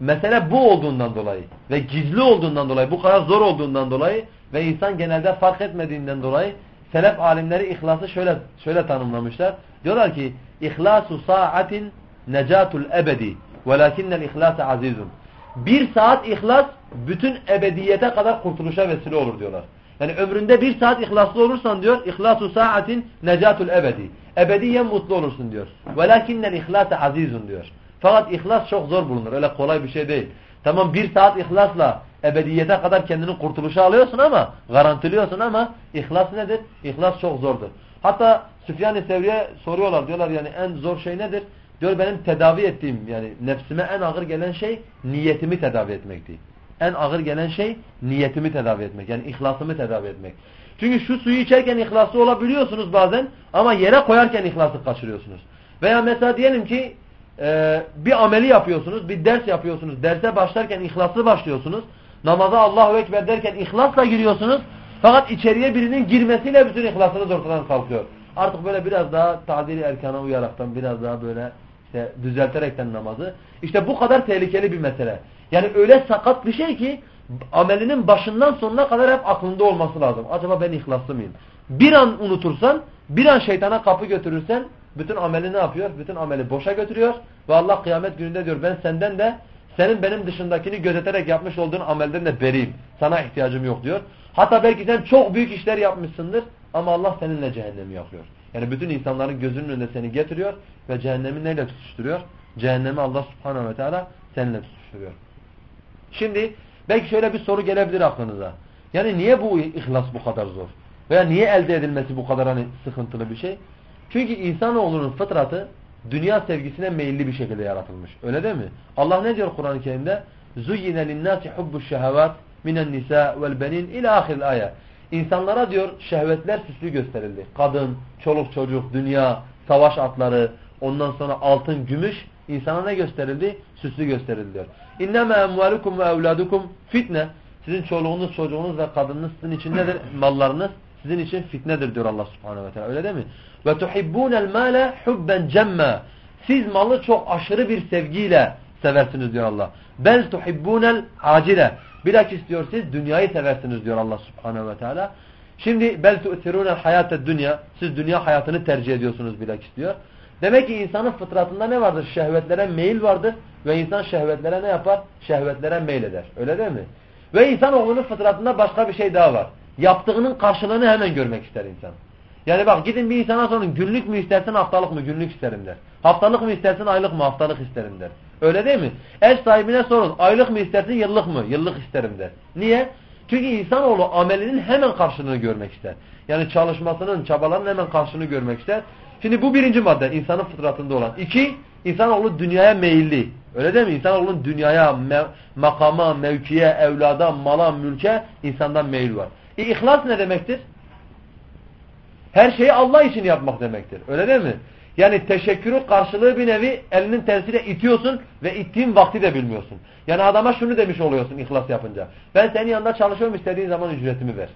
S1: mesele bu olduğundan dolayı ve gizli olduğundan dolayı, bu kadar zor olduğundan dolayı ve insan genelde fark etmediğinden dolayı selef alimleri ihlası şöyle şöyle tanımlamışlar. Diyorlar ki ihlasu saatin necatul ebedi velakinnel ihlase azizun. Bir saat ihlas bütün ebediyete kadar kurtuluşa vesile olur diyorlar. Yani ömründe bir saat ihlaslı olursan diyor ihlasu saatin necatul ebedi. Ebediyen mutlu olursun diyor. Velakinnel ihlase azizun diyor. Fakat ihlas çok zor bulunur. Öyle kolay bir şey değil. Tamam bir saat ihlasla ebediyete kadar kendini kurtuluşa alıyorsun ama garantiliyorsun ama ihlas nedir? İhlas çok zordur. Hatta Süfyan-ı Sevri'ye soruyorlar diyorlar yani en zor şey nedir? Diyor benim tedavi ettiğim yani nefsime en ağır gelen şey niyetimi tedavi etmekti. En ağır gelen şey niyetimi tedavi etmek. Yani ihlasımı tedavi etmek. Çünkü şu suyu içerken ihlaslı olabiliyorsunuz bazen ama yere koyarken ihlası kaçırıyorsunuz. Veya mesela diyelim ki e, bir ameli yapıyorsunuz, bir ders yapıyorsunuz. Derse başlarken ihlaslı başlıyorsunuz. Namaza Allahu Ekber derken ihlasla giriyorsunuz. Fakat içeriye birinin girmesiyle bütün ihlasınız ortadan kalkıyor. Artık böyle biraz daha tadili erkana uyaraktan biraz daha böyle işte düzelterekten namazı. İşte bu kadar tehlikeli bir mesele. Yani öyle sakat bir şey ki amelinin başından sonuna kadar hep aklında olması lazım. Acaba ben ihlaslı mıyım? Bir an unutursan, bir an şeytana kapı götürürsen bütün ameli ne yapıyor? Bütün ameli boşa götürüyor ve Allah kıyamet gününde diyor ben senden de senin benim dışındakini gözeterek yapmış olduğun amelden de beriyim. Sana ihtiyacım yok diyor. Hatta belki sen çok büyük işler yapmışsındır ama Allah seninle cehennemi yakıyor. Yani bütün insanların gözünün önünde seni getiriyor ve cehennemi neyle tutuşturuyor? Cehennemi Allah subhanahu ve teala seninle tutuşturuyor. Şimdi belki şöyle bir soru gelebilir aklınıza. Yani niye bu ihlas bu kadar zor? Veya niye elde edilmesi bu kadar hani sıkıntılı bir şey? Çünkü insanoğlunun fıtratı dünya sevgisine meyilli bir şekilde yaratılmış. Öyle değil mi? Allah ne diyor Kur'an-ı Kerim'de? Zuyyine linnâsi hubbuş şehevat minen nisa vel benin ila ahir aya. İnsanlara diyor şehvetler süslü gösterildi. Kadın, çoluk çocuk, dünya, savaş atları, ondan sonra altın, gümüş insana ne gösterildi? Süslü gösterildi diyor. İnnemâ emvâlukum ve evlâdukum fitne. Sizin çoluğunuz, çocuğunuz ve kadınınız sizin için nedir? Mallarınız sizin için fitnedir diyor Allah subhanehu ve teala. Öyle değil mi? Ve tuhibbûnel mâle hubben cemma. Siz malı çok aşırı bir sevgiyle seversiniz diyor Allah. Bel tuhibbûnel acile. Bilakis diyor siz dünyayı seversiniz diyor Allah subhanehu ve teala. Şimdi bel tu'tirûnel hayâted dünya. Siz dünya hayatını tercih ediyorsunuz bilakis diyor. Demek ki insanın fıtratında ne vardır? Şehvetlere meyil vardır. Ve insan şehvetlere ne yapar? Şehvetlere meyil eder. Öyle değil mi? Ve insanoğlunun fıtratında başka bir şey daha var. Yaptığının karşılığını hemen görmek ister insan. Yani bak gidin bir insana sorun günlük mü istersin haftalık mı? Günlük isterim der. Haftalık mı istersin aylık mı? Haftalık isterim der. Öyle değil mi? Ev sahibine sorun aylık mı istersin yıllık mı? Yıllık isterim der. Niye? Çünkü insanoğlu amelinin hemen karşılığını görmek ister. Yani çalışmasının, çabalarının hemen karşılığını görmek ister. Şimdi bu birinci madde insanın fıtratında olan. İki, insanoğlu dünyaya meyilli. Öyle değil mi? İnsanoğlunun dünyaya, me makama, mevkiye, evlada, mala, mülke insandan meyil var. E, ihlas ne demektir? Her şeyi Allah için yapmak demektir. Öyle değil mi? Yani teşekkürü karşılığı bir nevi elinin tersiyle itiyorsun ve ittiğin vakti de bilmiyorsun. Yani adama şunu demiş oluyorsun ihlas yapınca. Ben senin yanında çalışıyorum istediğin zaman ücretimi ver.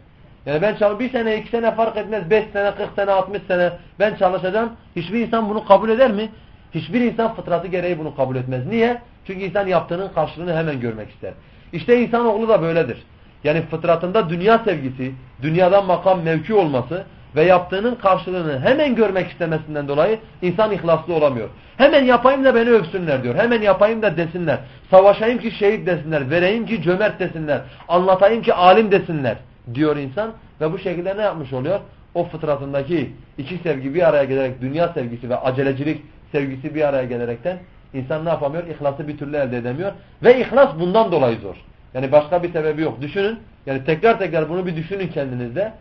S1: Yani ben çalış bir sene, iki sene fark etmez, beş sene, kırk sene, altmış sene ben çalışacağım. Hiçbir insan bunu kabul eder mi? Hiçbir insan fıtratı gereği bunu kabul etmez. Niye? Çünkü insan yaptığının karşılığını hemen görmek ister. İşte insanoğlu da böyledir. Yani fıtratında dünya sevgisi, dünyadan makam mevki olması ve yaptığının karşılığını hemen görmek istemesinden dolayı insan ihlaslı olamıyor. Hemen yapayım da beni övsünler diyor. Hemen yapayım da desinler. Savaşayım ki şehit desinler. Vereyim ki cömert desinler. Anlatayım ki alim desinler diyor insan. Ve bu şekilde ne yapmış oluyor? O fıtratındaki iki sevgi bir araya gelerek dünya sevgisi ve acelecilik sevgisi bir araya gelerekten insan ne yapamıyor? İhlası bir türlü elde edemiyor. Ve ihlas bundan dolayı zor. Yani başka bir sebebi yok. Düşünün. Yani tekrar tekrar bunu bir düşünün kendinizde.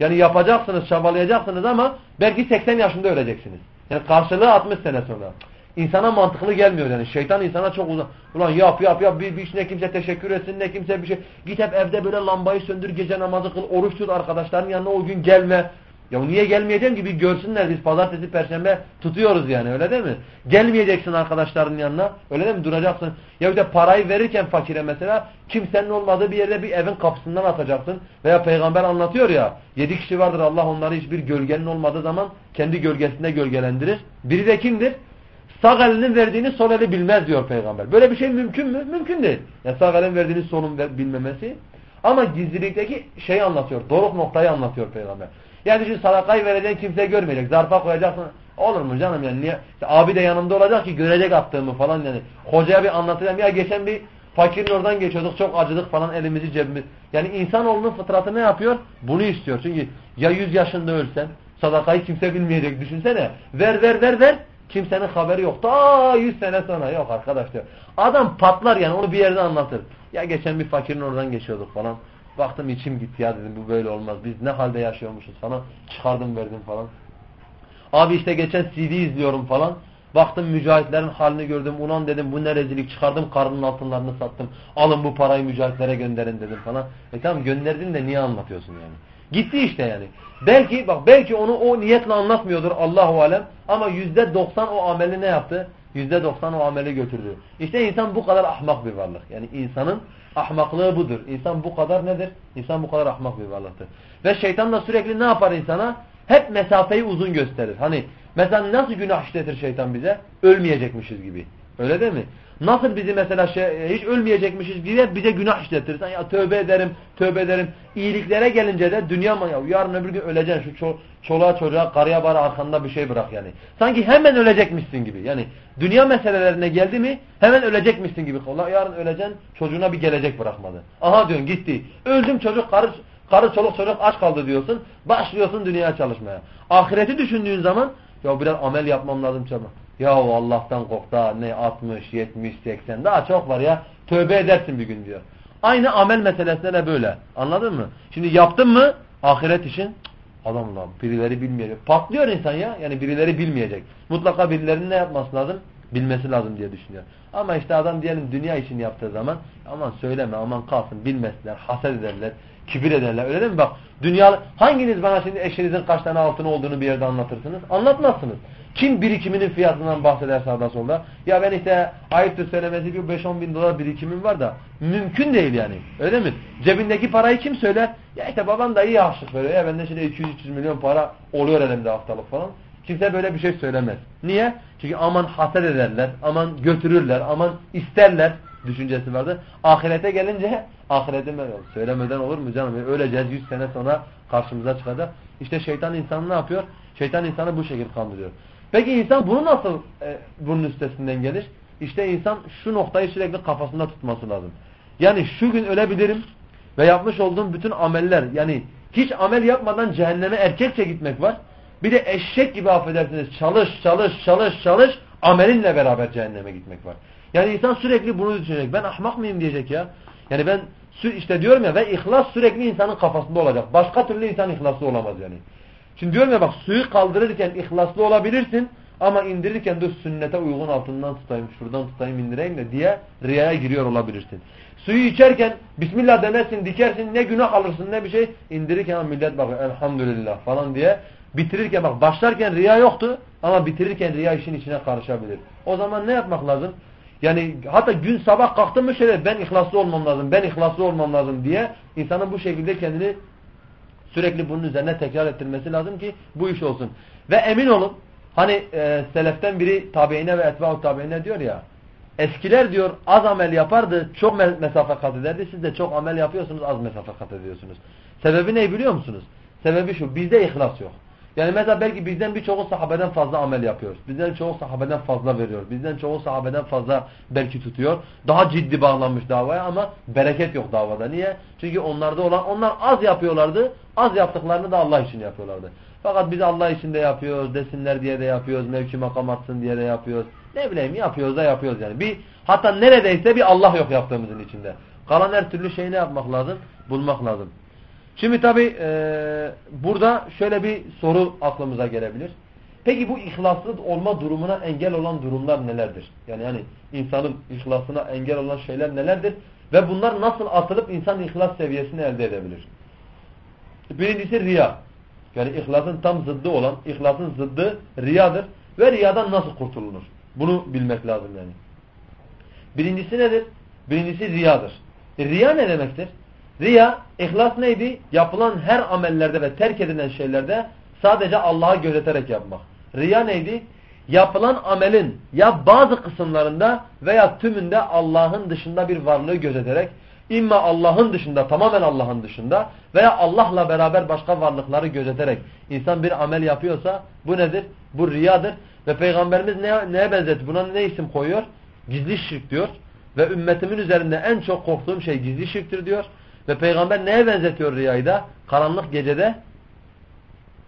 S1: Yani yapacaksınız, çabalayacaksınız ama belki 80 yaşında öleceksiniz. Yani karşılığı 60 sene sonra. İnsana mantıklı gelmiyor yani. Şeytan insana çok uzak. Ulan yap yap yap bir, bir iş ne kimse teşekkür etsin ne kimse bir şey. Git hep evde böyle lambayı söndür gece namazı kıl oruç tut arkadaşların yanına o gün gelme. Ya niye gelmeyeceğim ki bir görsünler biz pazartesi perşembe tutuyoruz yani öyle değil mi? Gelmeyeceksin arkadaşların yanına öyle değil mi duracaksın. Ya bir de parayı verirken fakire mesela kimsenin olmadığı bir yerde bir evin kapısından atacaksın. Veya peygamber anlatıyor ya yedi kişi vardır Allah onları hiçbir gölgenin olmadığı zaman kendi gölgesinde gölgelendirir. Biri de kimdir? Sağ elinin verdiğini sol eli bilmez diyor peygamber. Böyle bir şey mümkün mü? Mümkün değil. Yani sağ elin verdiğini solun bilmemesi. Ama gizlilikteki şeyi anlatıyor. Doruk noktayı anlatıyor peygamber. Yani şu sadakayı vereceksin kimse görmeyecek. Zarfa koyacaksın. Olur mu canım yani niye? İşte abi de yanımda olacak ki görecek attığımı falan yani. Hocaya bir anlatacağım. Ya geçen bir fakirin oradan geçiyorduk çok acıdık falan elimizi cebimiz. Yani insanoğlunun fıtratı ne yapıyor? Bunu istiyor. Çünkü ya 100 yaşında ölsen sadakayı kimse bilmeyecek düşünsene. Ver ver ver ver. Kimsenin haberi yok. Ta 100 sene sonra yok arkadaş diyor. Adam patlar yani onu bir yerde anlatır. Ya geçen bir fakirin oradan geçiyorduk falan. Baktım içim gitti ya dedim bu böyle olmaz. Biz ne halde yaşıyormuşuz falan. Çıkardım verdim falan. Abi işte geçen CD izliyorum falan. Baktım mücahitlerin halini gördüm. Ulan dedim bu ne rezillik. Çıkardım karnının altınlarını sattım. Alın bu parayı mücahitlere gönderin dedim falan. E tamam gönderdin de niye anlatıyorsun yani? Gitti işte yani. Belki bak belki onu o niyetle anlatmıyordur Allahu alem ama yüzde doksan o ameli ne yaptı? Yüzde doksan o ameli götürdü. İşte insan bu kadar ahmak bir varlık. Yani insanın ahmaklığı budur. İnsan bu kadar nedir? İnsan bu kadar ahmak bir varlıktır. Ve şeytan da sürekli ne yapar insana? Hep mesafeyi uzun gösterir. Hani mesela nasıl günah işletir şeytan bize? Ölmeyecekmişiz gibi. Öyle değil mi? Nasıl bizi mesela şey, hiç ölmeyecekmişiz diye bize günah işletir. Sen ya tövbe ederim, tövbe ederim. İyiliklere gelince de dünya mı ya yarın öbür gün öleceksin. Şu ço çoluğa çocuğa karıya bara arkanda bir şey bırak yani. Sanki hemen ölecekmişsin gibi. Yani dünya meselelerine geldi mi hemen ölecekmişsin gibi. Allah yarın öleceksin çocuğuna bir gelecek bırakmadı. Aha diyorsun gitti. Öldüm çocuk karı, karı çoluk çocuk aç kaldı diyorsun. Başlıyorsun dünyaya çalışmaya. Ahireti düşündüğün zaman ya biraz amel yapmam lazım çabuk. Ya Allah'tan kork daha ne 60, 70, 80 daha çok var ya. Tövbe edersin bir gün diyor. Aynı amel meselesinde de böyle. Anladın mı? Şimdi yaptın mı ahiret için adam lan birileri bilmeyecek. Patlıyor insan ya. Yani birileri bilmeyecek. Mutlaka birilerinin ne yapması lazım? Bilmesi lazım diye düşünüyor. Ama işte adam diyelim dünya için yaptığı zaman aman söyleme aman kalsın bilmezler, haset ederler, kibir ederler. Öyle değil mi? Bak dünya hanginiz bana şimdi eşinizin kaç tane altın olduğunu bir yerde anlatırsınız? Anlatmazsınız. Kim birikiminin fiyatından bahseder sağda solda? Ya ben işte ayıptır söylemesi gibi 5-10 bin dolar birikimim var da mümkün değil yani. Öyle mi? Cebindeki parayı kim söyler? Ya işte baban da iyi harçlık veriyor ya bende şimdi 200-300 milyon para oluyor elimde haftalık falan. Kimse böyle bir şey söylemez. Niye? Çünkü aman haset ederler, aman götürürler, aman isterler düşüncesi vardı. Ahirete gelince ahirete söylemeden olur mu canım? Öleceğiz 100 sene sonra karşımıza çıkacak. İşte şeytan insanı ne yapıyor? Şeytan insanı bu şekilde kandırıyor. Peki insan bunu nasıl e, bunun üstesinden gelir? İşte insan şu noktayı sürekli kafasında tutması lazım. Yani şu gün ölebilirim ve yapmış olduğum bütün ameller yani hiç amel yapmadan cehenneme erkekçe gitmek var. Bir de eşek gibi affedersiniz çalış çalış çalış çalış amelinle beraber cehenneme gitmek var. Yani insan sürekli bunu düşünecek. Ben ahmak mıyım diyecek ya. Yani ben işte diyorum ya ve ihlas sürekli insanın kafasında olacak. Başka türlü insan ihlaslı olamaz yani. Şimdi diyorum ya bak suyu kaldırırken ihlaslı olabilirsin ama indirirken de sünnete uygun altından tutayım, şuradan tutayım indireyim de diye riyaya giriyor olabilirsin. Suyu içerken Bismillah demezsin, dikersin ne günah alırsın ne bir şey. indirirken millet bakıyor elhamdülillah falan diye. Bitirirken bak başlarken riya yoktu ama bitirirken riya işin içine karışabilir. O zaman ne yapmak lazım? Yani hatta gün sabah kalktın mı şöyle ben ihlaslı olmam lazım, ben ihlaslı olmam lazım diye insanın bu şekilde kendini Sürekli bunun üzerine tekrar ettirmesi lazım ki bu iş olsun. Ve emin olun hani e, seleften biri tabiine ve etba'u tabiine diyor ya eskiler diyor az amel yapardı çok mesafe kat ederdi. Siz de çok amel yapıyorsunuz az mesafe kat ediyorsunuz. Sebebi ne biliyor musunuz? Sebebi şu bizde ihlas yok. Yani mesela belki bizden birçoğu sahabeden fazla amel yapıyoruz. Bizden çoğu sahabeden fazla veriyor. Bizden çoğu sahabeden fazla belki tutuyor. Daha ciddi bağlanmış davaya ama bereket yok davada. Niye? Çünkü onlarda olan onlar az yapıyorlardı. Az yaptıklarını da Allah için yapıyorlardı. Fakat biz Allah için de yapıyoruz. Desinler diye de yapıyoruz. Mevki makam artsın diye de yapıyoruz. Ne bileyim yapıyoruz da yapıyoruz yani. Bir hatta neredeyse bir Allah yok yaptığımızın içinde. Kalan her türlü şeyi ne yapmak lazım? Bulmak lazım. Şimdi tabi e, burada şöyle bir soru aklımıza gelebilir. Peki bu ihlaslı olma durumuna engel olan durumlar nelerdir? Yani yani insanın ihlasına engel olan şeyler nelerdir? Ve bunlar nasıl atılıp insan ihlas seviyesini elde edebilir? Birincisi riya. Yani ihlasın tam zıddı olan, ihlasın zıddı riyadır. Ve riyadan nasıl kurtulunur? Bunu bilmek lazım yani. Birincisi nedir? Birincisi riyadır. E, riya ne demektir? Riya, ihlas neydi? Yapılan her amellerde ve terk edilen şeylerde sadece Allah'a gözeterek yapmak. Riya neydi? Yapılan amelin ya bazı kısımlarında veya tümünde Allah'ın dışında bir varlığı gözeterek İmma Allah'ın dışında, tamamen Allah'ın dışında veya Allah'la beraber başka varlıkları gözeterek insan bir amel yapıyorsa bu nedir? Bu riyadır. Ve Peygamberimiz ne, neye benzetti? Buna ne isim koyuyor? Gizli şirk diyor. Ve ümmetimin üzerinde en çok korktuğum şey gizli şirktir diyor. Ve Peygamber neye benzetiyor riyayı da? Karanlık gecede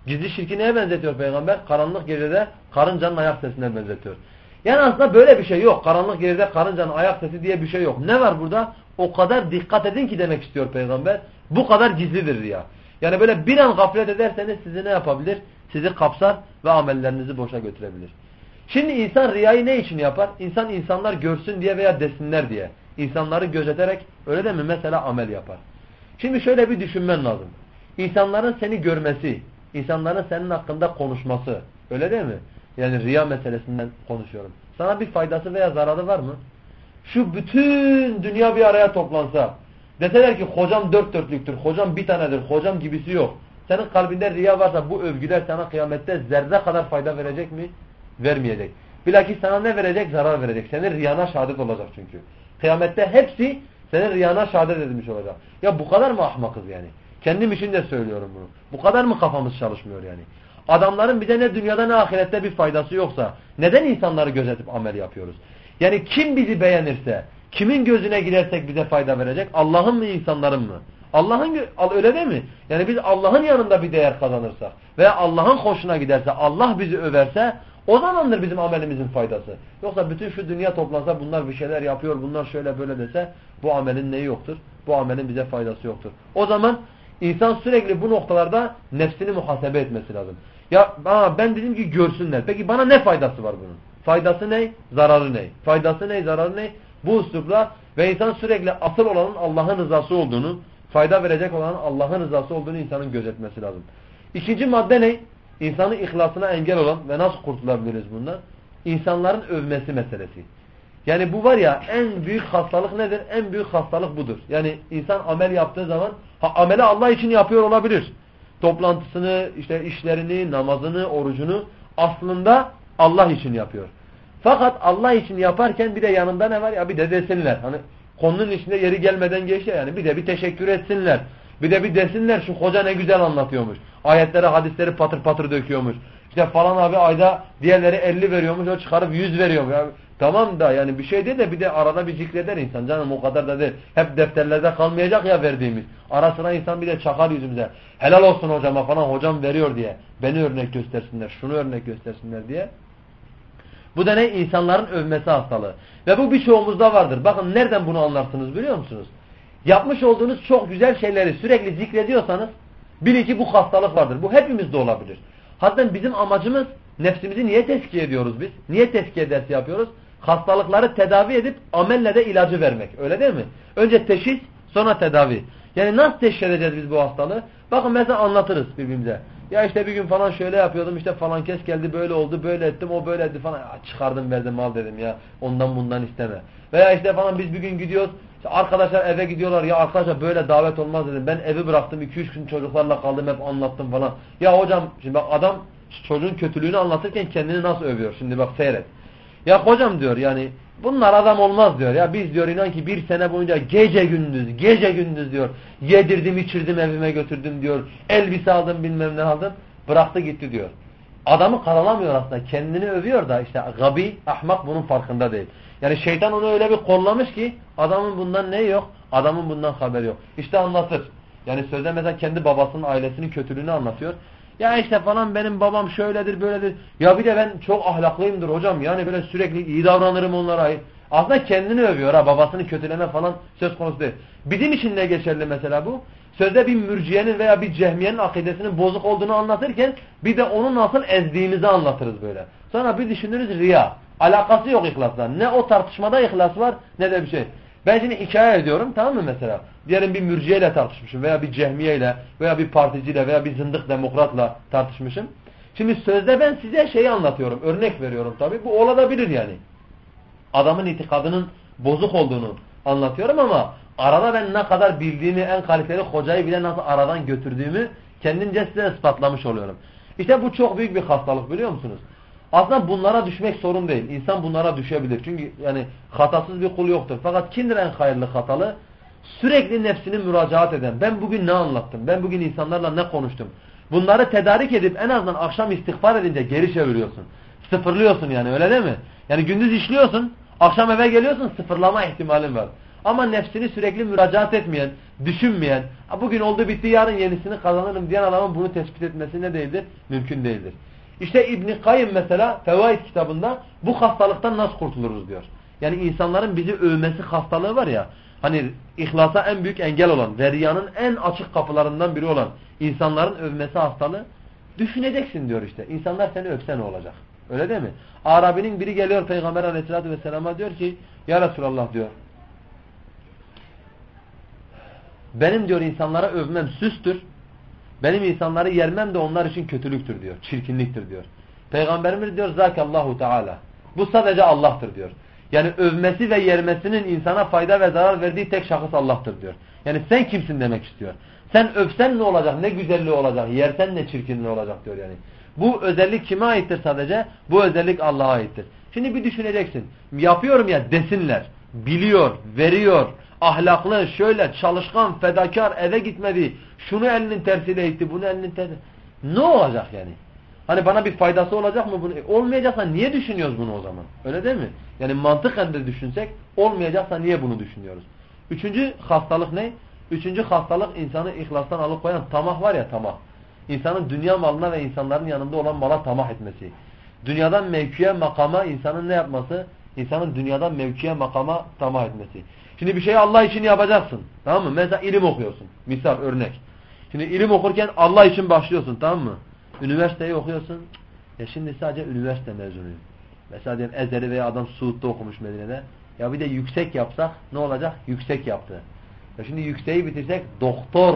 S1: Gizli şirki neye benzetiyor Peygamber? Karanlık gecede karıncanın ayak sesine benzetiyor. Yani aslında böyle bir şey yok. Karanlık gecede karıncanın ayak sesi diye bir şey yok. Ne var burada? O kadar dikkat edin ki demek istiyor Peygamber. Bu kadar gizlidir riya. Yani böyle bir an gaflet ederseniz sizi ne yapabilir? Sizi kapsar ve amellerinizi boşa götürebilir. Şimdi insan riyayı ne için yapar? İnsan insanlar görsün diye veya desinler diye. İnsanları gözeterek öyle de mi mesela amel yapar. Şimdi şöyle bir düşünmen lazım. İnsanların seni görmesi, insanların senin hakkında konuşması öyle değil mi? Yani riya meselesinden konuşuyorum. Sana bir faydası veya zararı var mı? Şu bütün dünya bir araya toplansa deseler ki hocam dört dörtlüktür, hocam bir tanedir, hocam gibisi yok. Senin kalbinde riya varsa bu övgüler sana kıyamette zerre kadar fayda verecek mi? Vermeyecek. Bilakis sana ne verecek? Zarar verecek. Senin riyana şehadet olacak çünkü. Kıyamette hepsi senin riyana şehadet edilmiş olacak. Ya bu kadar mı ahmakız yani? Kendim için de söylüyorum bunu. Bu kadar mı kafamız çalışmıyor yani? Adamların bize ne dünyada ne ahirette bir faydası yoksa neden insanları gözetip amel yapıyoruz? Yani kim bizi beğenirse, kimin gözüne girersek bize fayda verecek? Allah'ın mı insanların mı? Allah'ın öyle değil mi? Yani biz Allah'ın yanında bir değer kazanırsak veya Allah'ın hoşuna giderse, Allah bizi överse o zamandır bizim amelimizin faydası. Yoksa bütün şu dünya toplansa bunlar bir şeyler yapıyor, bunlar şöyle böyle dese bu amelin neyi yoktur? Bu amelin bize faydası yoktur. O zaman insan sürekli bu noktalarda nefsini muhasebe etmesi lazım. Ya ben dedim ki görsünler. Peki bana ne faydası var bunun? Faydası ne? Zararı ne? Faydası ne? Zararı ne? Bu üslupla ve insan sürekli asıl olanın Allah'ın rızası olduğunu, fayda verecek olanın Allah'ın rızası olduğunu insanın gözetmesi lazım. İkinci madde ne? İnsanın ihlasına engel olan ve nasıl kurtulabiliriz bundan? İnsanların övmesi meselesi. Yani bu var ya en büyük hastalık nedir? En büyük hastalık budur. Yani insan amel yaptığı zaman ha, ameli Allah için yapıyor olabilir. Toplantısını, işte işlerini, namazını, orucunu aslında Allah için yapıyor. Fakat Allah için yaparken bir de yanında ne var ya bir de desinler. Hani konunun içinde yeri gelmeden geçti yani bir de bir teşekkür etsinler. Bir de bir desinler şu hoca ne güzel anlatıyormuş. Ayetleri hadisleri patır patır döküyormuş. İşte falan abi ayda diğerleri 50 veriyormuş o çıkarıp 100 veriyormuş. Yani, tamam da yani bir şey değil de bir de arada bir zikreder insan canım o kadar da değil. Hep defterlerde kalmayacak ya verdiğimiz. Arasına insan bir de çakar yüzümüze. Helal olsun hocama falan hocam veriyor diye. Beni örnek göstersinler şunu örnek göstersinler diye. Bu da ne? İnsanların övmesi hastalığı. Ve bu birçoğumuzda vardır. Bakın nereden bunu anlarsınız biliyor musunuz? Yapmış olduğunuz çok güzel şeyleri sürekli zikrediyorsanız bilin ki bu hastalık vardır. Bu hepimizde olabilir. Hatta bizim amacımız nefsimizi niye tezkiye ediyoruz biz? Niye tezkiye dersi yapıyoruz? Hastalıkları tedavi edip amelle de ilacı vermek. Öyle değil mi? Önce teşhis sonra tedavi. Yani nasıl teşhis edeceğiz biz bu hastalığı? Bakın mesela anlatırız birbirimize. Ya işte bir gün falan şöyle yapıyordum işte falan kes geldi böyle oldu böyle ettim o böyle etti falan. Ya çıkardım verdim mal dedim ya ondan bundan isteme. Veya işte falan biz bir gün gidiyoruz işte arkadaşlar eve gidiyorlar ya arkadaşlar böyle davet olmaz dedim. Ben evi bıraktım 2-3 gün çocuklarla kaldım hep anlattım falan. Ya hocam şimdi bak adam çocuğun kötülüğünü anlatırken kendini nasıl övüyor şimdi bak seyret. Ya hocam diyor yani bunlar adam olmaz diyor ya biz diyor inan ki bir sene boyunca gece gündüz gece gündüz diyor yedirdim içirdim evime götürdüm diyor elbise aldım bilmem ne aldım bıraktı gitti diyor. Adamı karalamıyor aslında kendini övüyor da işte gabi ahmak bunun farkında değil. Yani şeytan onu öyle bir kollamış ki adamın bundan ne yok adamın bundan haberi yok. İşte anlatır. Yani sözde mesela kendi babasının ailesinin kötülüğünü anlatıyor. Ya işte falan benim babam şöyledir böyledir. Ya bir de ben çok ahlaklıyımdır hocam. Yani böyle sürekli iyi davranırım onlara. Aslında kendini övüyor ha babasını kötüleme falan söz konusu değil. Bizim için ne geçerli mesela bu? Sözde bir mürciyenin veya bir cehmiyenin akidesinin bozuk olduğunu anlatırken bir de onu nasıl ezdiğimizi anlatırız böyle. Sonra bir düşünürüz riya. Alakası yok ihlasla. Ne o tartışmada ihlas var ne de bir şey. Ben şimdi hikaye ediyorum tamam mı mesela? Diyelim bir mürciyeyle tartışmışım veya bir cehmiyeyle veya bir particiyle veya bir zındık demokratla tartışmışım. Şimdi sözde ben size şeyi anlatıyorum. Örnek veriyorum tabii. Bu olabilir yani. Adamın itikadının bozuk olduğunu anlatıyorum ama arada ben ne kadar bildiğimi en kaliteli hocayı bile nasıl aradan götürdüğümü kendimce size ispatlamış oluyorum. İşte bu çok büyük bir hastalık biliyor musunuz? Aslında bunlara düşmek sorun değil. İnsan bunlara düşebilir. Çünkü yani hatasız bir kul yoktur. Fakat kimdir en hayırlı hatalı? Sürekli nefsini müracaat eden. Ben bugün ne anlattım? Ben bugün insanlarla ne konuştum? Bunları tedarik edip en azından akşam istiğfar edince geri çeviriyorsun. Sıfırlıyorsun yani öyle değil mi? Yani gündüz işliyorsun, akşam eve geliyorsun sıfırlama ihtimalin var. Ama nefsini sürekli müracaat etmeyen, düşünmeyen, bugün oldu bitti yarın yenisini kazanırım diyen adamın bunu tespit etmesi ne değildir? Mümkün değildir. İşte İbn Kayyım mesela Fevaid kitabında bu hastalıktan nasıl kurtuluruz diyor. Yani insanların bizi övmesi hastalığı var ya. Hani ihlasa en büyük engel olan, veriyanın en açık kapılarından biri olan insanların övmesi hastalığı. Düşüneceksin diyor işte. İnsanlar seni övse ne olacak? Öyle değil mi? Arabinin biri geliyor Peygamber aleyhissalatü vesselama diyor ki Ya Resulallah diyor. Benim diyor insanlara övmem süstür. Benim insanları yermem de onlar için kötülüktür diyor. Çirkinliktir diyor. Peygamberimiz diyor Zakallahu Teala. Bu sadece Allah'tır diyor. Yani övmesi ve yermesinin insana fayda ve zarar verdiği tek şahıs Allah'tır diyor. Yani sen kimsin demek istiyor. Sen övsen ne olacak, ne güzelliği olacak, yersen ne çirkinliği olacak diyor yani. Bu özellik kime aittir sadece? Bu özellik Allah'a aittir. Şimdi bir düşüneceksin. Yapıyorum ya desinler. Biliyor, veriyor, ahlaklı, şöyle çalışkan, fedakar, eve gitmedi. Şunu elinin tersiyle itti, bunu elinin tersiyle. Ne olacak yani? Hani bana bir faydası olacak mı? Bunu? Olmayacaksa niye düşünüyoruz bunu o zaman? Öyle değil mi? Yani mantıken de düşünsek olmayacaksa niye bunu düşünüyoruz? Üçüncü hastalık ne? Üçüncü hastalık insanı ihlastan alıkoyan tamah var ya tamah. İnsanın dünya malına ve insanların yanında olan mala tamah etmesi. Dünyadan mevkiye makama insanın ne yapması? İnsanın dünyadan mevkiye makama tamah etmesi. Şimdi bir şeyi Allah için yapacaksın. Tamam mı? Mesela ilim okuyorsun. Misal örnek. Şimdi ilim okurken Allah için başlıyorsun tamam mı? Üniversiteyi okuyorsun. Ya şimdi sadece üniversite mezunuyum. Mesela diyelim Ezeli veya adam Suud'da okumuş Medine'de. Ya bir de yüksek yapsak ne olacak? Yüksek yaptı. Ya şimdi yükseği bitirsek doktor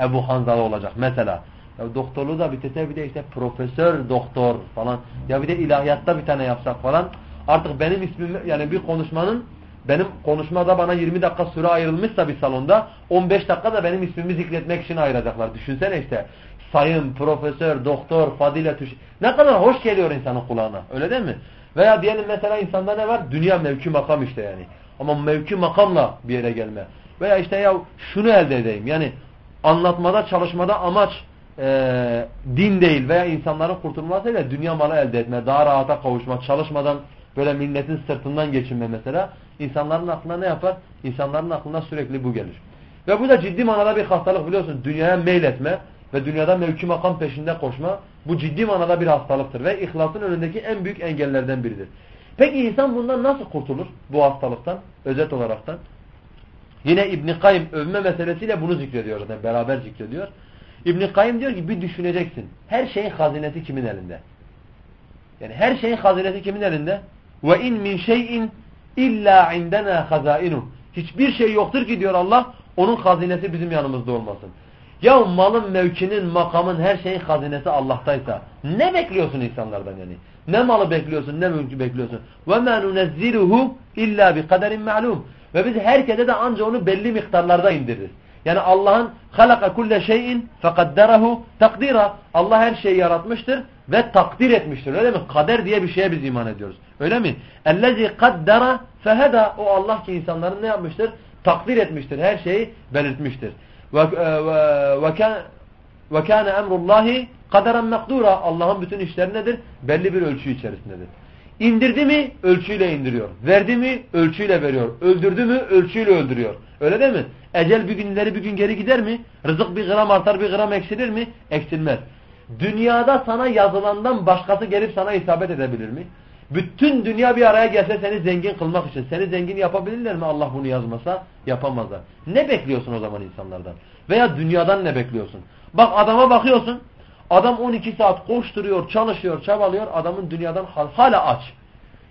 S1: Ebu Hanzala olacak mesela. Ya doktorluğu da bitirse bir de işte profesör doktor falan. Ya bir de ilahiyatta bir tane yapsak falan. Artık benim ismim yani bir konuşmanın benim konuşmada bana 20 dakika süre ayrılmışsa bir salonda 15 dakika da benim ismimi zikretmek için ayıracaklar. Düşünsene işte sayın, profesör, doktor, fadile tuş. Ne kadar hoş geliyor insanın kulağına. Öyle değil mi? Veya diyelim mesela insanda ne var? Dünya mevki makam işte yani. Ama mevki makamla bir yere gelme. Veya işte ya şunu elde edeyim. Yani anlatmada, çalışmada amaç e, din değil veya insanların kurtulmasıyla dünya malı elde etme, daha rahata kavuşma, çalışmadan böyle milletin sırtından geçinme mesela. İnsanların aklına ne yapar? İnsanların aklına sürekli bu gelir. Ve bu da ciddi manada bir hastalık biliyorsun. Dünyaya meyletme ve dünyada mevki makam peşinde koşma bu ciddi manada bir hastalıktır ve ihlasın önündeki en büyük engellerden biridir. Peki insan bundan nasıl kurtulur bu hastalıktan özet olaraktan? Yine İbn Kayyim övme meselesiyle bunu zikrediyor zaten beraber zikrediyor. İbn Kayyim diyor ki bir düşüneceksin. Her şeyin hazinesi kimin elinde? Yani her şeyin hazinesi kimin elinde? Ve in min şeyin illa indena hazainu. Hiçbir şey yoktur ki diyor Allah onun hazinesi bizim yanımızda olmasın. Ya malın, mevkinin, makamın, her şeyin hazinesi Allah'taysa ne bekliyorsun insanlardan yani? Ne malı bekliyorsun, ne mülkü bekliyorsun? وَمَا نُنَزِّلُهُ اِلَّا بِقَدَرٍ مَعْلُومٍ Ve biz herkese de anca onu belli miktarlarda indiririz. Yani Allah'ın halaka kulle şeyin fekadderahu takdira. Allah her şeyi yaratmıştır ve takdir etmiştir. Öyle mi? Kader diye bir şeye biz iman ediyoruz. Öyle mi? Ellezî kaddera feheda. O Allah ki insanların ne yapmıştır? Takdir etmiştir. Her şeyi belirtmiştir. Ve kâne emrullahi kaderen mekdura. Allah'ın bütün işleri nedir? Belli bir ölçü içerisindedir. İndirdi mi ölçüyle indiriyor. Verdi mi ölçüyle veriyor. Öldürdü mü ölçüyle öldürüyor. Öyle değil mi? Ecel bir günleri bir gün geri gider mi? Rızık bir gram artar bir gram eksilir mi? Eksilmez. Dünyada sana yazılandan başkası gelip sana isabet edebilir mi? Bütün dünya bir araya gelse seni zengin kılmak için. Seni zengin yapabilirler mi Allah bunu yazmasa? Yapamazlar. Ne bekliyorsun o zaman insanlardan? Veya dünyadan ne bekliyorsun? Bak adama bakıyorsun. Adam 12 saat koşturuyor, çalışıyor, çabalıyor. Adamın dünyadan hala aç.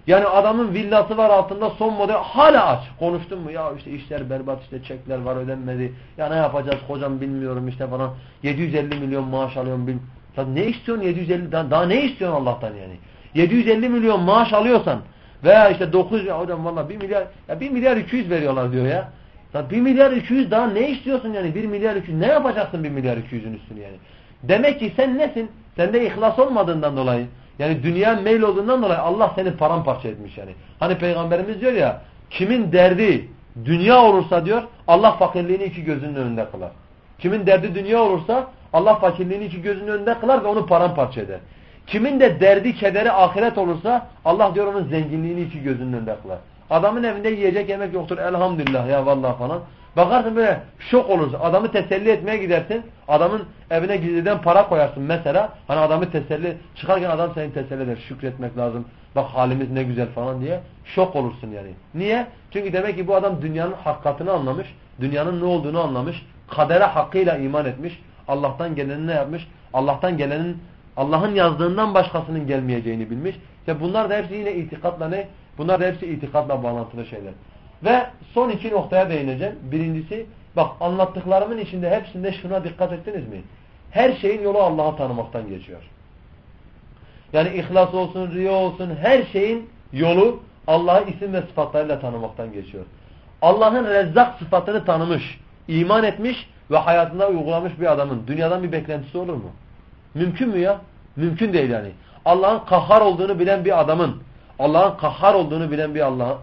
S1: Yani adamın villası var altında son model hala aç. Konuştun mu? Ya işte işler berbat işte çekler var ödenmedi. Ya ne yapacağız hocam bilmiyorum işte falan. 750 milyon maaş alıyorum. Bil Sen ne istiyorsun 750 daha, daha ne istiyorsun Allah'tan yani? 750 milyon maaş alıyorsan veya işte 9 ya hocam valla 1 milyar ya 1 milyar 200 veriyorlar diyor ya. Sen 1 milyar 200 daha ne istiyorsun yani 1 milyar 200 ne yapacaksın 1 milyar 200'ün üstünü yani? Demek ki sen nesin? Sende ihlas olmadığından dolayı yani dünya meyil olduğundan dolayı Allah seni paramparça etmiş yani. Hani peygamberimiz diyor ya kimin derdi dünya olursa diyor Allah fakirliğini iki gözünün önünde kılar. Kimin derdi dünya olursa Allah fakirliğini iki gözünün önünde kılar ve onu paramparça eder. Kimin de derdi kederi ahiret olursa Allah diyor onun zenginliğini iki gözünün önünde kılar. Adamın evinde yiyecek yemek yoktur elhamdülillah ya vallahi falan. Bakarsın böyle şok olursun. Adamı teselli etmeye gidersin. Adamın evine gizliden para koyarsın mesela. Hani adamı teselli çıkarken adam seni teselli eder. Şükretmek lazım. Bak halimiz ne güzel falan diye. Şok olursun yani. Niye? Çünkü demek ki bu adam dünyanın hakikatini anlamış. Dünyanın ne olduğunu anlamış. Kadere hakkıyla iman etmiş. Allah'tan gelenin ne yapmış? Allah'tan gelenin Allah'ın yazdığından başkasının gelmeyeceğini bilmiş. İşte bunlar da hepsi yine itikatla ne? Bunlar da hepsi itikatla bağlantılı şeyler. Ve son iki noktaya değineceğim. Birincisi bak anlattıklarımın içinde hepsinde şuna dikkat ettiniz mi? Her şeyin yolu Allah'ı tanımaktan geçiyor. Yani ihlas olsun, riya olsun her şeyin yolu Allah'ı isim ve sıfatlarıyla tanımaktan geçiyor. Allah'ın rezzak sıfatını tanımış, iman etmiş ve hayatında uygulamış bir adamın dünyadan bir beklentisi olur mu? Mümkün mü ya? Mümkün değil yani. Allah'ın kahhar olduğunu bilen bir adamın, Allah'ın kahhar olduğunu bilen bir Allah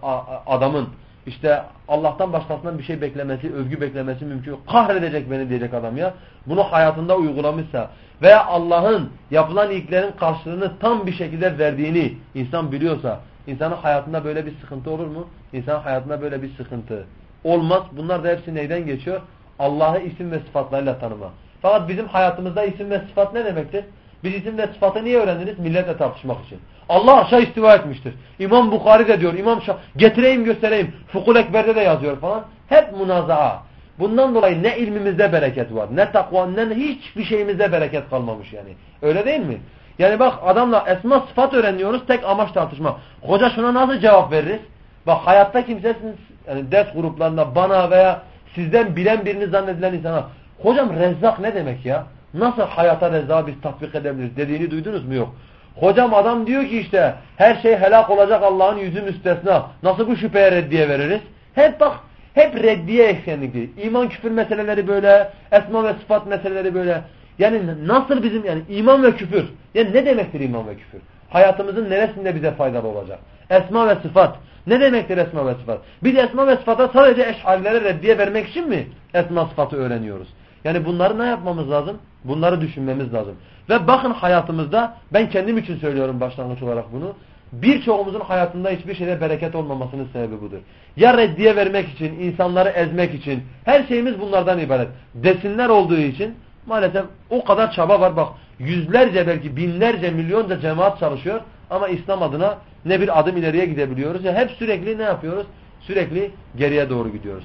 S1: adamın işte Allah'tan başkasından bir şey beklemesi, övgü beklemesi mümkün. Kahredecek beni diyecek adam ya. Bunu hayatında uygulamışsa veya Allah'ın yapılan iyiliklerin karşılığını tam bir şekilde verdiğini insan biliyorsa, insanın hayatında böyle bir sıkıntı olur mu? İnsanın hayatında böyle bir sıkıntı olmaz. Bunlar da hepsi neyden geçiyor? Allah'ı isim ve sıfatlarıyla tanıma. Fakat bizim hayatımızda isim ve sıfat ne demektir? Biz isim ve sıfatı niye öğrendiniz? Milletle tartışmak için. Allah aşağı istiva etmiştir. İmam Bukhari de diyor. İmam Şah getireyim göstereyim. Fukul Ekber'de de yazıyor falan. Hep münazaa. Bundan dolayı ne ilmimizde bereket var, ne takva, ne hiçbir şeyimizde bereket kalmamış yani. Öyle değil mi? Yani bak adamla esma sıfat öğreniyoruz tek amaç tartışma. Hoca şuna nasıl cevap veririz? Bak hayatta kimsesiniz yani ders gruplarında bana veya sizden bilen birini zannedilen insana hocam rezzak ne demek ya? Nasıl hayata rezzak biz tatbik edebiliriz dediğini duydunuz mu? Yok. Hocam adam diyor ki işte her şey helak olacak Allah'ın yüzü müstesna. Nasıl bu şüpheye reddiye veririz? Hep bak hep reddiye eksenlikli. İman küfür meseleleri böyle, esma ve sıfat meseleleri böyle. Yani nasıl bizim yani iman ve küfür. Yani ne demektir iman ve küfür? Hayatımızın neresinde bize faydalı olacak? Esma ve sıfat. Ne demektir esma ve sıfat? Biz esma ve sıfata sadece eşarilere reddiye vermek için mi esma sıfatı öğreniyoruz? Yani bunları ne yapmamız lazım? Bunları düşünmemiz lazım. Ve bakın hayatımızda ben kendim için söylüyorum başlangıç olarak bunu. Birçoğumuzun hayatında hiçbir şeyde bereket olmamasının sebebi budur. Ya reddiye vermek için, insanları ezmek için her şeyimiz bunlardan ibaret. Desinler olduğu için maalesef o kadar çaba var. Bak yüzlerce belki binlerce milyonca cemaat çalışıyor ama İslam adına ne bir adım ileriye gidebiliyoruz. Ya hep sürekli ne yapıyoruz? Sürekli geriye doğru gidiyoruz.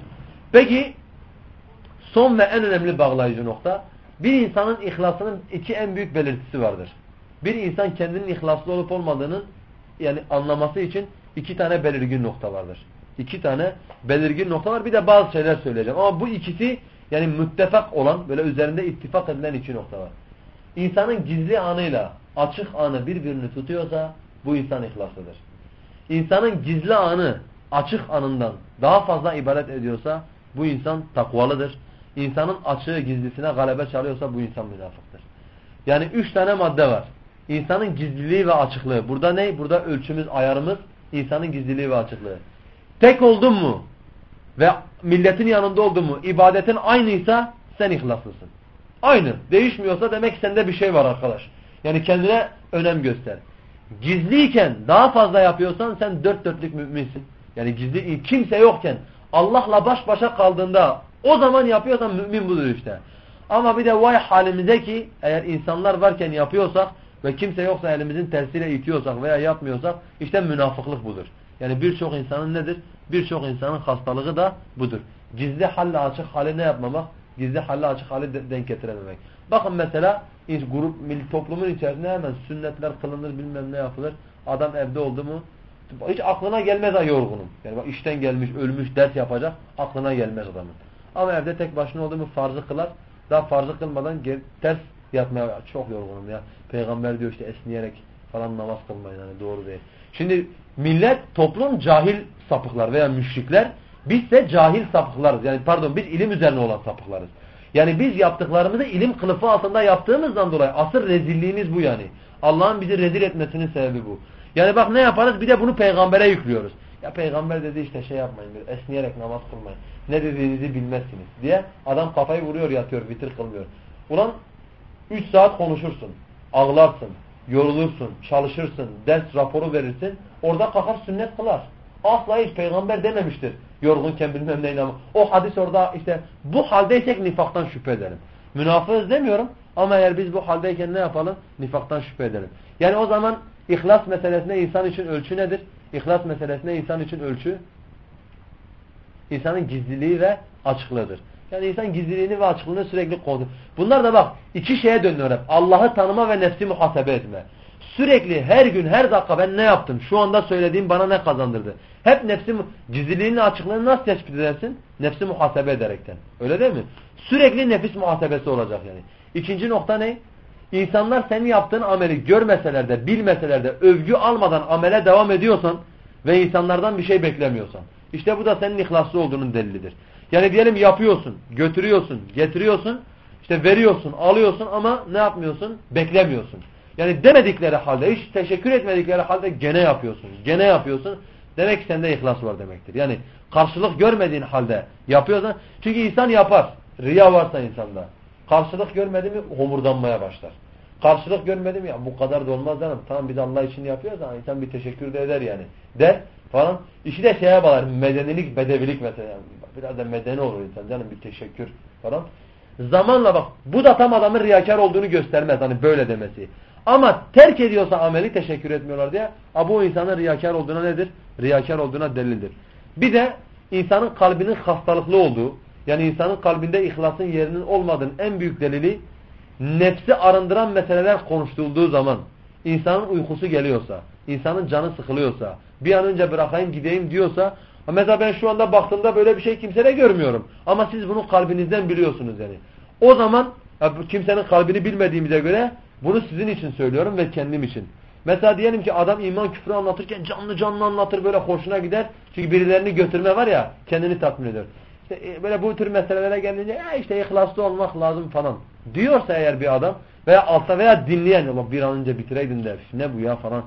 S1: Peki son ve en önemli bağlayıcı nokta bir insanın ihlasının iki en büyük belirtisi vardır. Bir insan kendinin ihlaslı olup olmadığının yani anlaması için iki tane belirgin nokta vardır. İki tane belirgin nokta var. Bir de bazı şeyler söyleyeceğim. Ama bu ikisi yani müttefak olan böyle üzerinde ittifak edilen iki nokta var. İnsanın gizli anıyla açık anı birbirini tutuyorsa bu insan ihlaslıdır. İnsanın gizli anı açık anından daha fazla ibadet ediyorsa bu insan takvalıdır insanın açığı gizlisine galebe çalıyorsa bu insan münafıktır. Yani üç tane madde var. İnsanın gizliliği ve açıklığı. Burada ne? Burada ölçümüz, ayarımız insanın gizliliği ve açıklığı. Tek oldun mu ve milletin yanında oldun mu ibadetin aynıysa sen ihlaslısın. Aynı. Değişmiyorsa demek sende bir şey var arkadaş. Yani kendine önem göster. Gizliyken daha fazla yapıyorsan sen dört dörtlük müminsin. Yani gizli kimse yokken Allah'la baş başa kaldığında o zaman yapıyorsan mümin budur işte. Ama bir de vay halimize ki eğer insanlar varken yapıyorsak ve kimse yoksa elimizin tersiyle itiyorsak veya yapmıyorsak işte münafıklık budur. Yani birçok insanın nedir? Birçok insanın hastalığı da budur. Gizli halle açık hali ne yapmamak? Gizli halle açık hali denk getirememek. Bakın mesela grup toplumun içerisinde hemen sünnetler kılınır bilmem ne yapılır. Adam evde oldu mu Hiç aklına gelmez ha yorgunum. Yani bak işten gelmiş, ölmüş, ders yapacak. Aklına gelmez adamın. Ama evde tek başına olduğu mu farzı kılar. Daha farzı kılmadan ters yatmaya çok yorgunum ya. Peygamber diyor işte esniyerek falan namaz kılmayın hani doğru değil. Şimdi millet, toplum cahil sapıklar veya müşrikler. Biz de cahil sapıklarız. Yani pardon biz ilim üzerine olan sapıklarız. Yani biz yaptıklarımızı ilim kılıfı altında yaptığımızdan dolayı asır rezilliğimiz bu yani. Allah'ın bizi rezil etmesinin sebebi bu. Yani bak ne yaparız bir de bunu peygambere yüklüyoruz. Ya peygamber dedi işte şey yapmayın esniyerek namaz kılmayın. Ne dediğinizi bilmezsiniz diye adam kafayı vuruyor yatıyor vitir kılmıyor. Ulan 3 saat konuşursun, ağlarsın, yorulursun, çalışırsın, ders raporu verirsin. Orada kalkar sünnet kılar. Asla hiç peygamber dememiştir. Yorgunken bilmem neyle ama. O hadis orada işte bu haldeysek nifaktan şüphe edelim. Münafığız demiyorum ama eğer biz bu haldeyken ne yapalım? Nifaktan şüphe edelim. Yani o zaman ihlas meselesine insan için ölçü nedir? İhlas meselesine insan için ölçü insanın gizliliği ve açıklığıdır. Yani insan gizliliğini ve açıklığını sürekli koruyor. Bunlar da bak iki şeye dönüyor hep. Allah'ı tanıma ve nefsi muhasebe etme. Sürekli her gün her dakika ben ne yaptım? Şu anda söylediğim bana ne kazandırdı? Hep nefsi gizliliğini açıklığını nasıl tespit edersin? Nefsi muhasebe ederekten. Öyle değil mi? Sürekli nefis muhasebesi olacak yani. İkinci nokta ne? İnsanlar senin yaptığın ameli görmeseler de bilmeseler de övgü almadan amele devam ediyorsan ve insanlardan bir şey beklemiyorsan. İşte bu da senin ihlaslı olduğunun delilidir. Yani diyelim yapıyorsun, götürüyorsun, getiriyorsun, işte veriyorsun, alıyorsun ama ne yapmıyorsun? Beklemiyorsun. Yani demedikleri halde, hiç teşekkür etmedikleri halde gene yapıyorsun, gene yapıyorsun. Demek ki sende ihlas var demektir. Yani karşılık görmediğin halde yapıyorsan, çünkü insan yapar, riya varsa insanda. Karşılık görmedi mi homurdanmaya başlar. Karşılık görmedi mi ya bu kadar da olmaz canım. Tamam biz Allah için yapıyoruz ama insan bir teşekkür de eder yani. Der falan. İşi de şeye bağlar. Medenilik, bedevilik mesela. Biraz da medeni olur insan canım bir teşekkür falan. Zamanla bak bu da tam adamın riyakar olduğunu göstermez hani böyle demesi. Ama terk ediyorsa ameli teşekkür etmiyorlar diye bu insanın riyakar olduğuna nedir? Riyakar olduğuna delildir. Bir de insanın kalbinin hastalıklı olduğu yani insanın kalbinde ihlasın yerinin olmadığının en büyük delili nefsi arındıran meseleler konuşulduğu zaman insanın uykusu geliyorsa, insanın canı sıkılıyorsa, bir an önce bırakayım gideyim diyorsa mesela ben şu anda baktığımda böyle bir şey kimsede görmüyorum. Ama siz bunu kalbinizden biliyorsunuz yani. O zaman kimsenin kalbini bilmediğimize göre bunu sizin için söylüyorum ve kendim için. Mesela diyelim ki adam iman küfrü anlatırken canlı canlı anlatır böyle hoşuna gider. Çünkü birilerini götürme var ya kendini tatmin eder. İşte e, böyle bu tür meselelere gelince ya işte ihlaslı olmak lazım falan diyorsa eğer bir adam veya altta veya dinleyen Allah bir an önce bitireydin de ne bu ya falan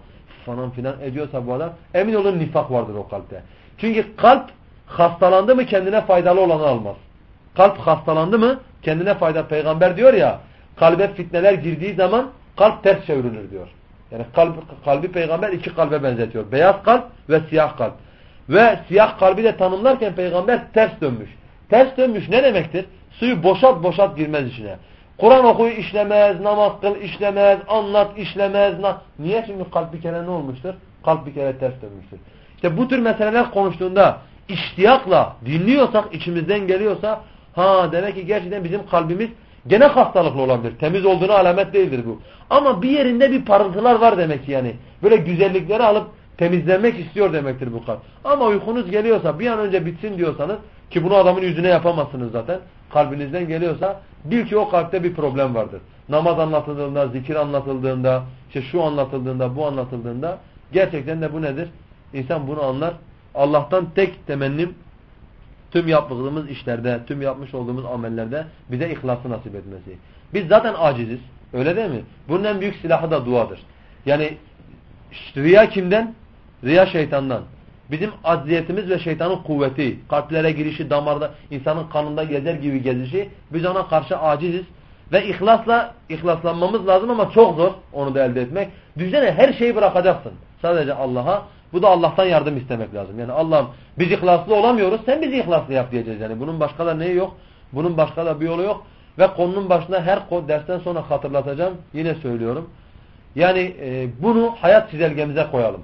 S1: falan filan ediyorsa bu adam emin olun nifak vardır o kalpte. Çünkü kalp hastalandı mı kendine faydalı olanı almaz. Kalp hastalandı mı kendine fayda. Peygamber diyor ya kalbe fitneler girdiği zaman kalp ters çevrilir diyor. Yani kalp, kalbi peygamber iki kalbe benzetiyor. Beyaz kalp ve siyah kalp. Ve siyah kalbi de tanımlarken peygamber ters dönmüş. Ters dönmüş ne demektir? Suyu boşalt boşalt girmez içine. Kur'an okuyu işlemez, namaz kıl işlemez, anlat işlemez. Niye? Çünkü kalp bir kere ne olmuştur? Kalp bir kere ters dönmüştür. İşte bu tür meseleler konuştuğunda iştiyakla dinliyorsak, içimizden geliyorsa ha demek ki gerçekten bizim kalbimiz gene hastalıklı olabilir. Temiz olduğunu alamet değildir bu. Ama bir yerinde bir parıltılar var demek ki yani. Böyle güzellikleri alıp temizlenmek istiyor demektir bu kalp. Ama uykunuz geliyorsa bir an önce bitsin diyorsanız ki bunu adamın yüzüne yapamazsınız zaten. Kalbinizden geliyorsa bil ki o kalpte bir problem vardır. Namaz anlatıldığında, zikir anlatıldığında, işte şu anlatıldığında, bu anlatıldığında gerçekten de bu nedir? İnsan bunu anlar. Allah'tan tek temennim tüm yaptığımız işlerde, tüm yapmış olduğumuz amellerde bize ihlası nasip etmesi. Biz zaten aciziz. Öyle değil mi? Bunun en büyük silahı da duadır. Yani riya kimden? Riya şeytandan. Bizim acziyetimiz ve şeytanın kuvveti, kalplere girişi, damarda, insanın kanında gezer gibi gezişi, biz ona karşı aciziz. Ve ihlasla, ihlaslanmamız lazım ama çok zor onu da elde etmek. Düşünsene her şeyi bırakacaksın. Sadece Allah'a. Bu da Allah'tan yardım istemek lazım. Yani Allah'ım biz ihlaslı olamıyoruz, sen bizi ihlaslı yap diyeceğiz. Yani bunun başka da neyi yok? Bunun başka da bir yolu yok. Ve konunun başına her dersten sonra hatırlatacağım. Yine söylüyorum. Yani e, bunu hayat çizelgemize koyalım.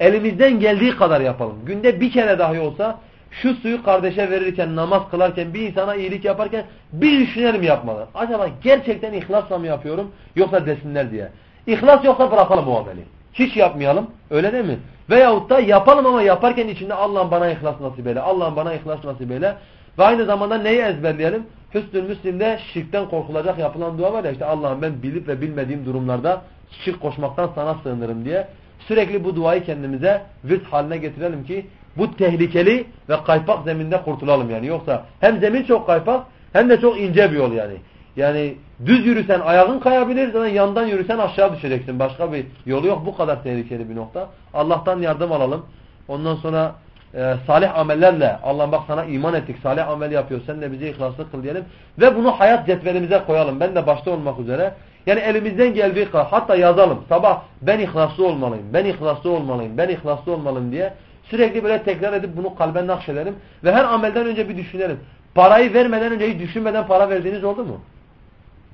S1: Elimizden geldiği kadar yapalım. Günde bir kere dahi olsa şu suyu kardeşe verirken, namaz kılarken, bir insana iyilik yaparken bir düşünelim yapmalı. Acaba gerçekten ihlasla mı yapıyorum yoksa desinler diye. İhlas yoksa bırakalım o ameli. Hiç yapmayalım. Öyle değil mi? Veyahut da yapalım ama yaparken içinde Allah'ım bana ihlas nasip eyle. Allah'ım bana ihlas nasip eyle. Ve aynı zamanda neyi ezberleyelim? Hüsnül Müslim'de şirkten korkulacak yapılan dua var ya işte Allah'ım ben bilip ve bilmediğim durumlarda şirk koşmaktan sana sığınırım diye. Sürekli bu duayı kendimize virt haline getirelim ki bu tehlikeli ve kaypak zeminde kurtulalım yani. Yoksa hem zemin çok kaypak hem de çok ince bir yol yani. Yani düz yürüsen ayağın kayabilir zaten yandan yürüsen aşağı düşeceksin. Başka bir yolu yok. Bu kadar tehlikeli bir nokta. Allah'tan yardım alalım. Ondan sonra e, salih amellerle Allah bak sana iman ettik. Salih amel yapıyor. Sen de bizi ihlaslı kıl diyelim. Ve bunu hayat cetvelimize koyalım. Ben de başta olmak üzere. Yani elimizden geldiği kadar hatta yazalım. Sabah ben ihlaslı olmalıyım. Ben ihlaslı olmalıyım. Ben ihlaslı olmalıyım diye sürekli böyle tekrar edip bunu kalben nakşedelim. Ve her amelden önce bir düşünelim. Parayı vermeden önce hiç düşünmeden para verdiğiniz oldu mu?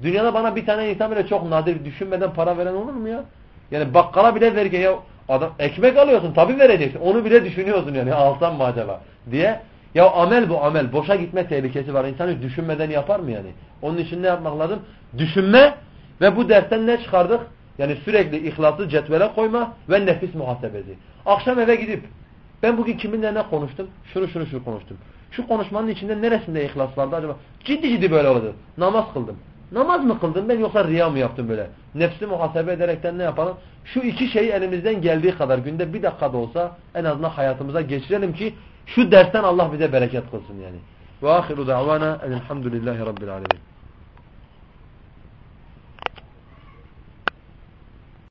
S1: Dünyada bana bir tane insan bile çok nadir düşünmeden para veren olur mu ya? Yani bakkala bile verirken ya adam ekmek alıyorsun tabi vereceksin. Onu bile düşünüyorsun yani alsam mı acaba diye. Ya amel bu amel. Boşa gitme tehlikesi var. İnsan hiç düşünmeden yapar mı yani? Onun için ne yapmak lazım? Düşünme ve bu dersten ne çıkardık? Yani sürekli ihlası cetvele koyma ve nefis muhasebesi. Akşam eve gidip ben bugün kiminle ne konuştum? Şunu şunu şunu konuştum. Şu konuşmanın içinde neresinde ihlas vardı acaba? Ciddi ciddi böyle oldu. Namaz kıldım. Namaz mı kıldım ben yoksa riya mı yaptım böyle? Nefsi muhasebe ederekten ne yapalım? Şu iki şeyi elimizden geldiği kadar günde bir dakikada olsa en azından hayatımıza geçirelim ki şu dersten Allah bize bereket kılsın yani. Ve ahiru davana elhamdülillahi rabbil alemin.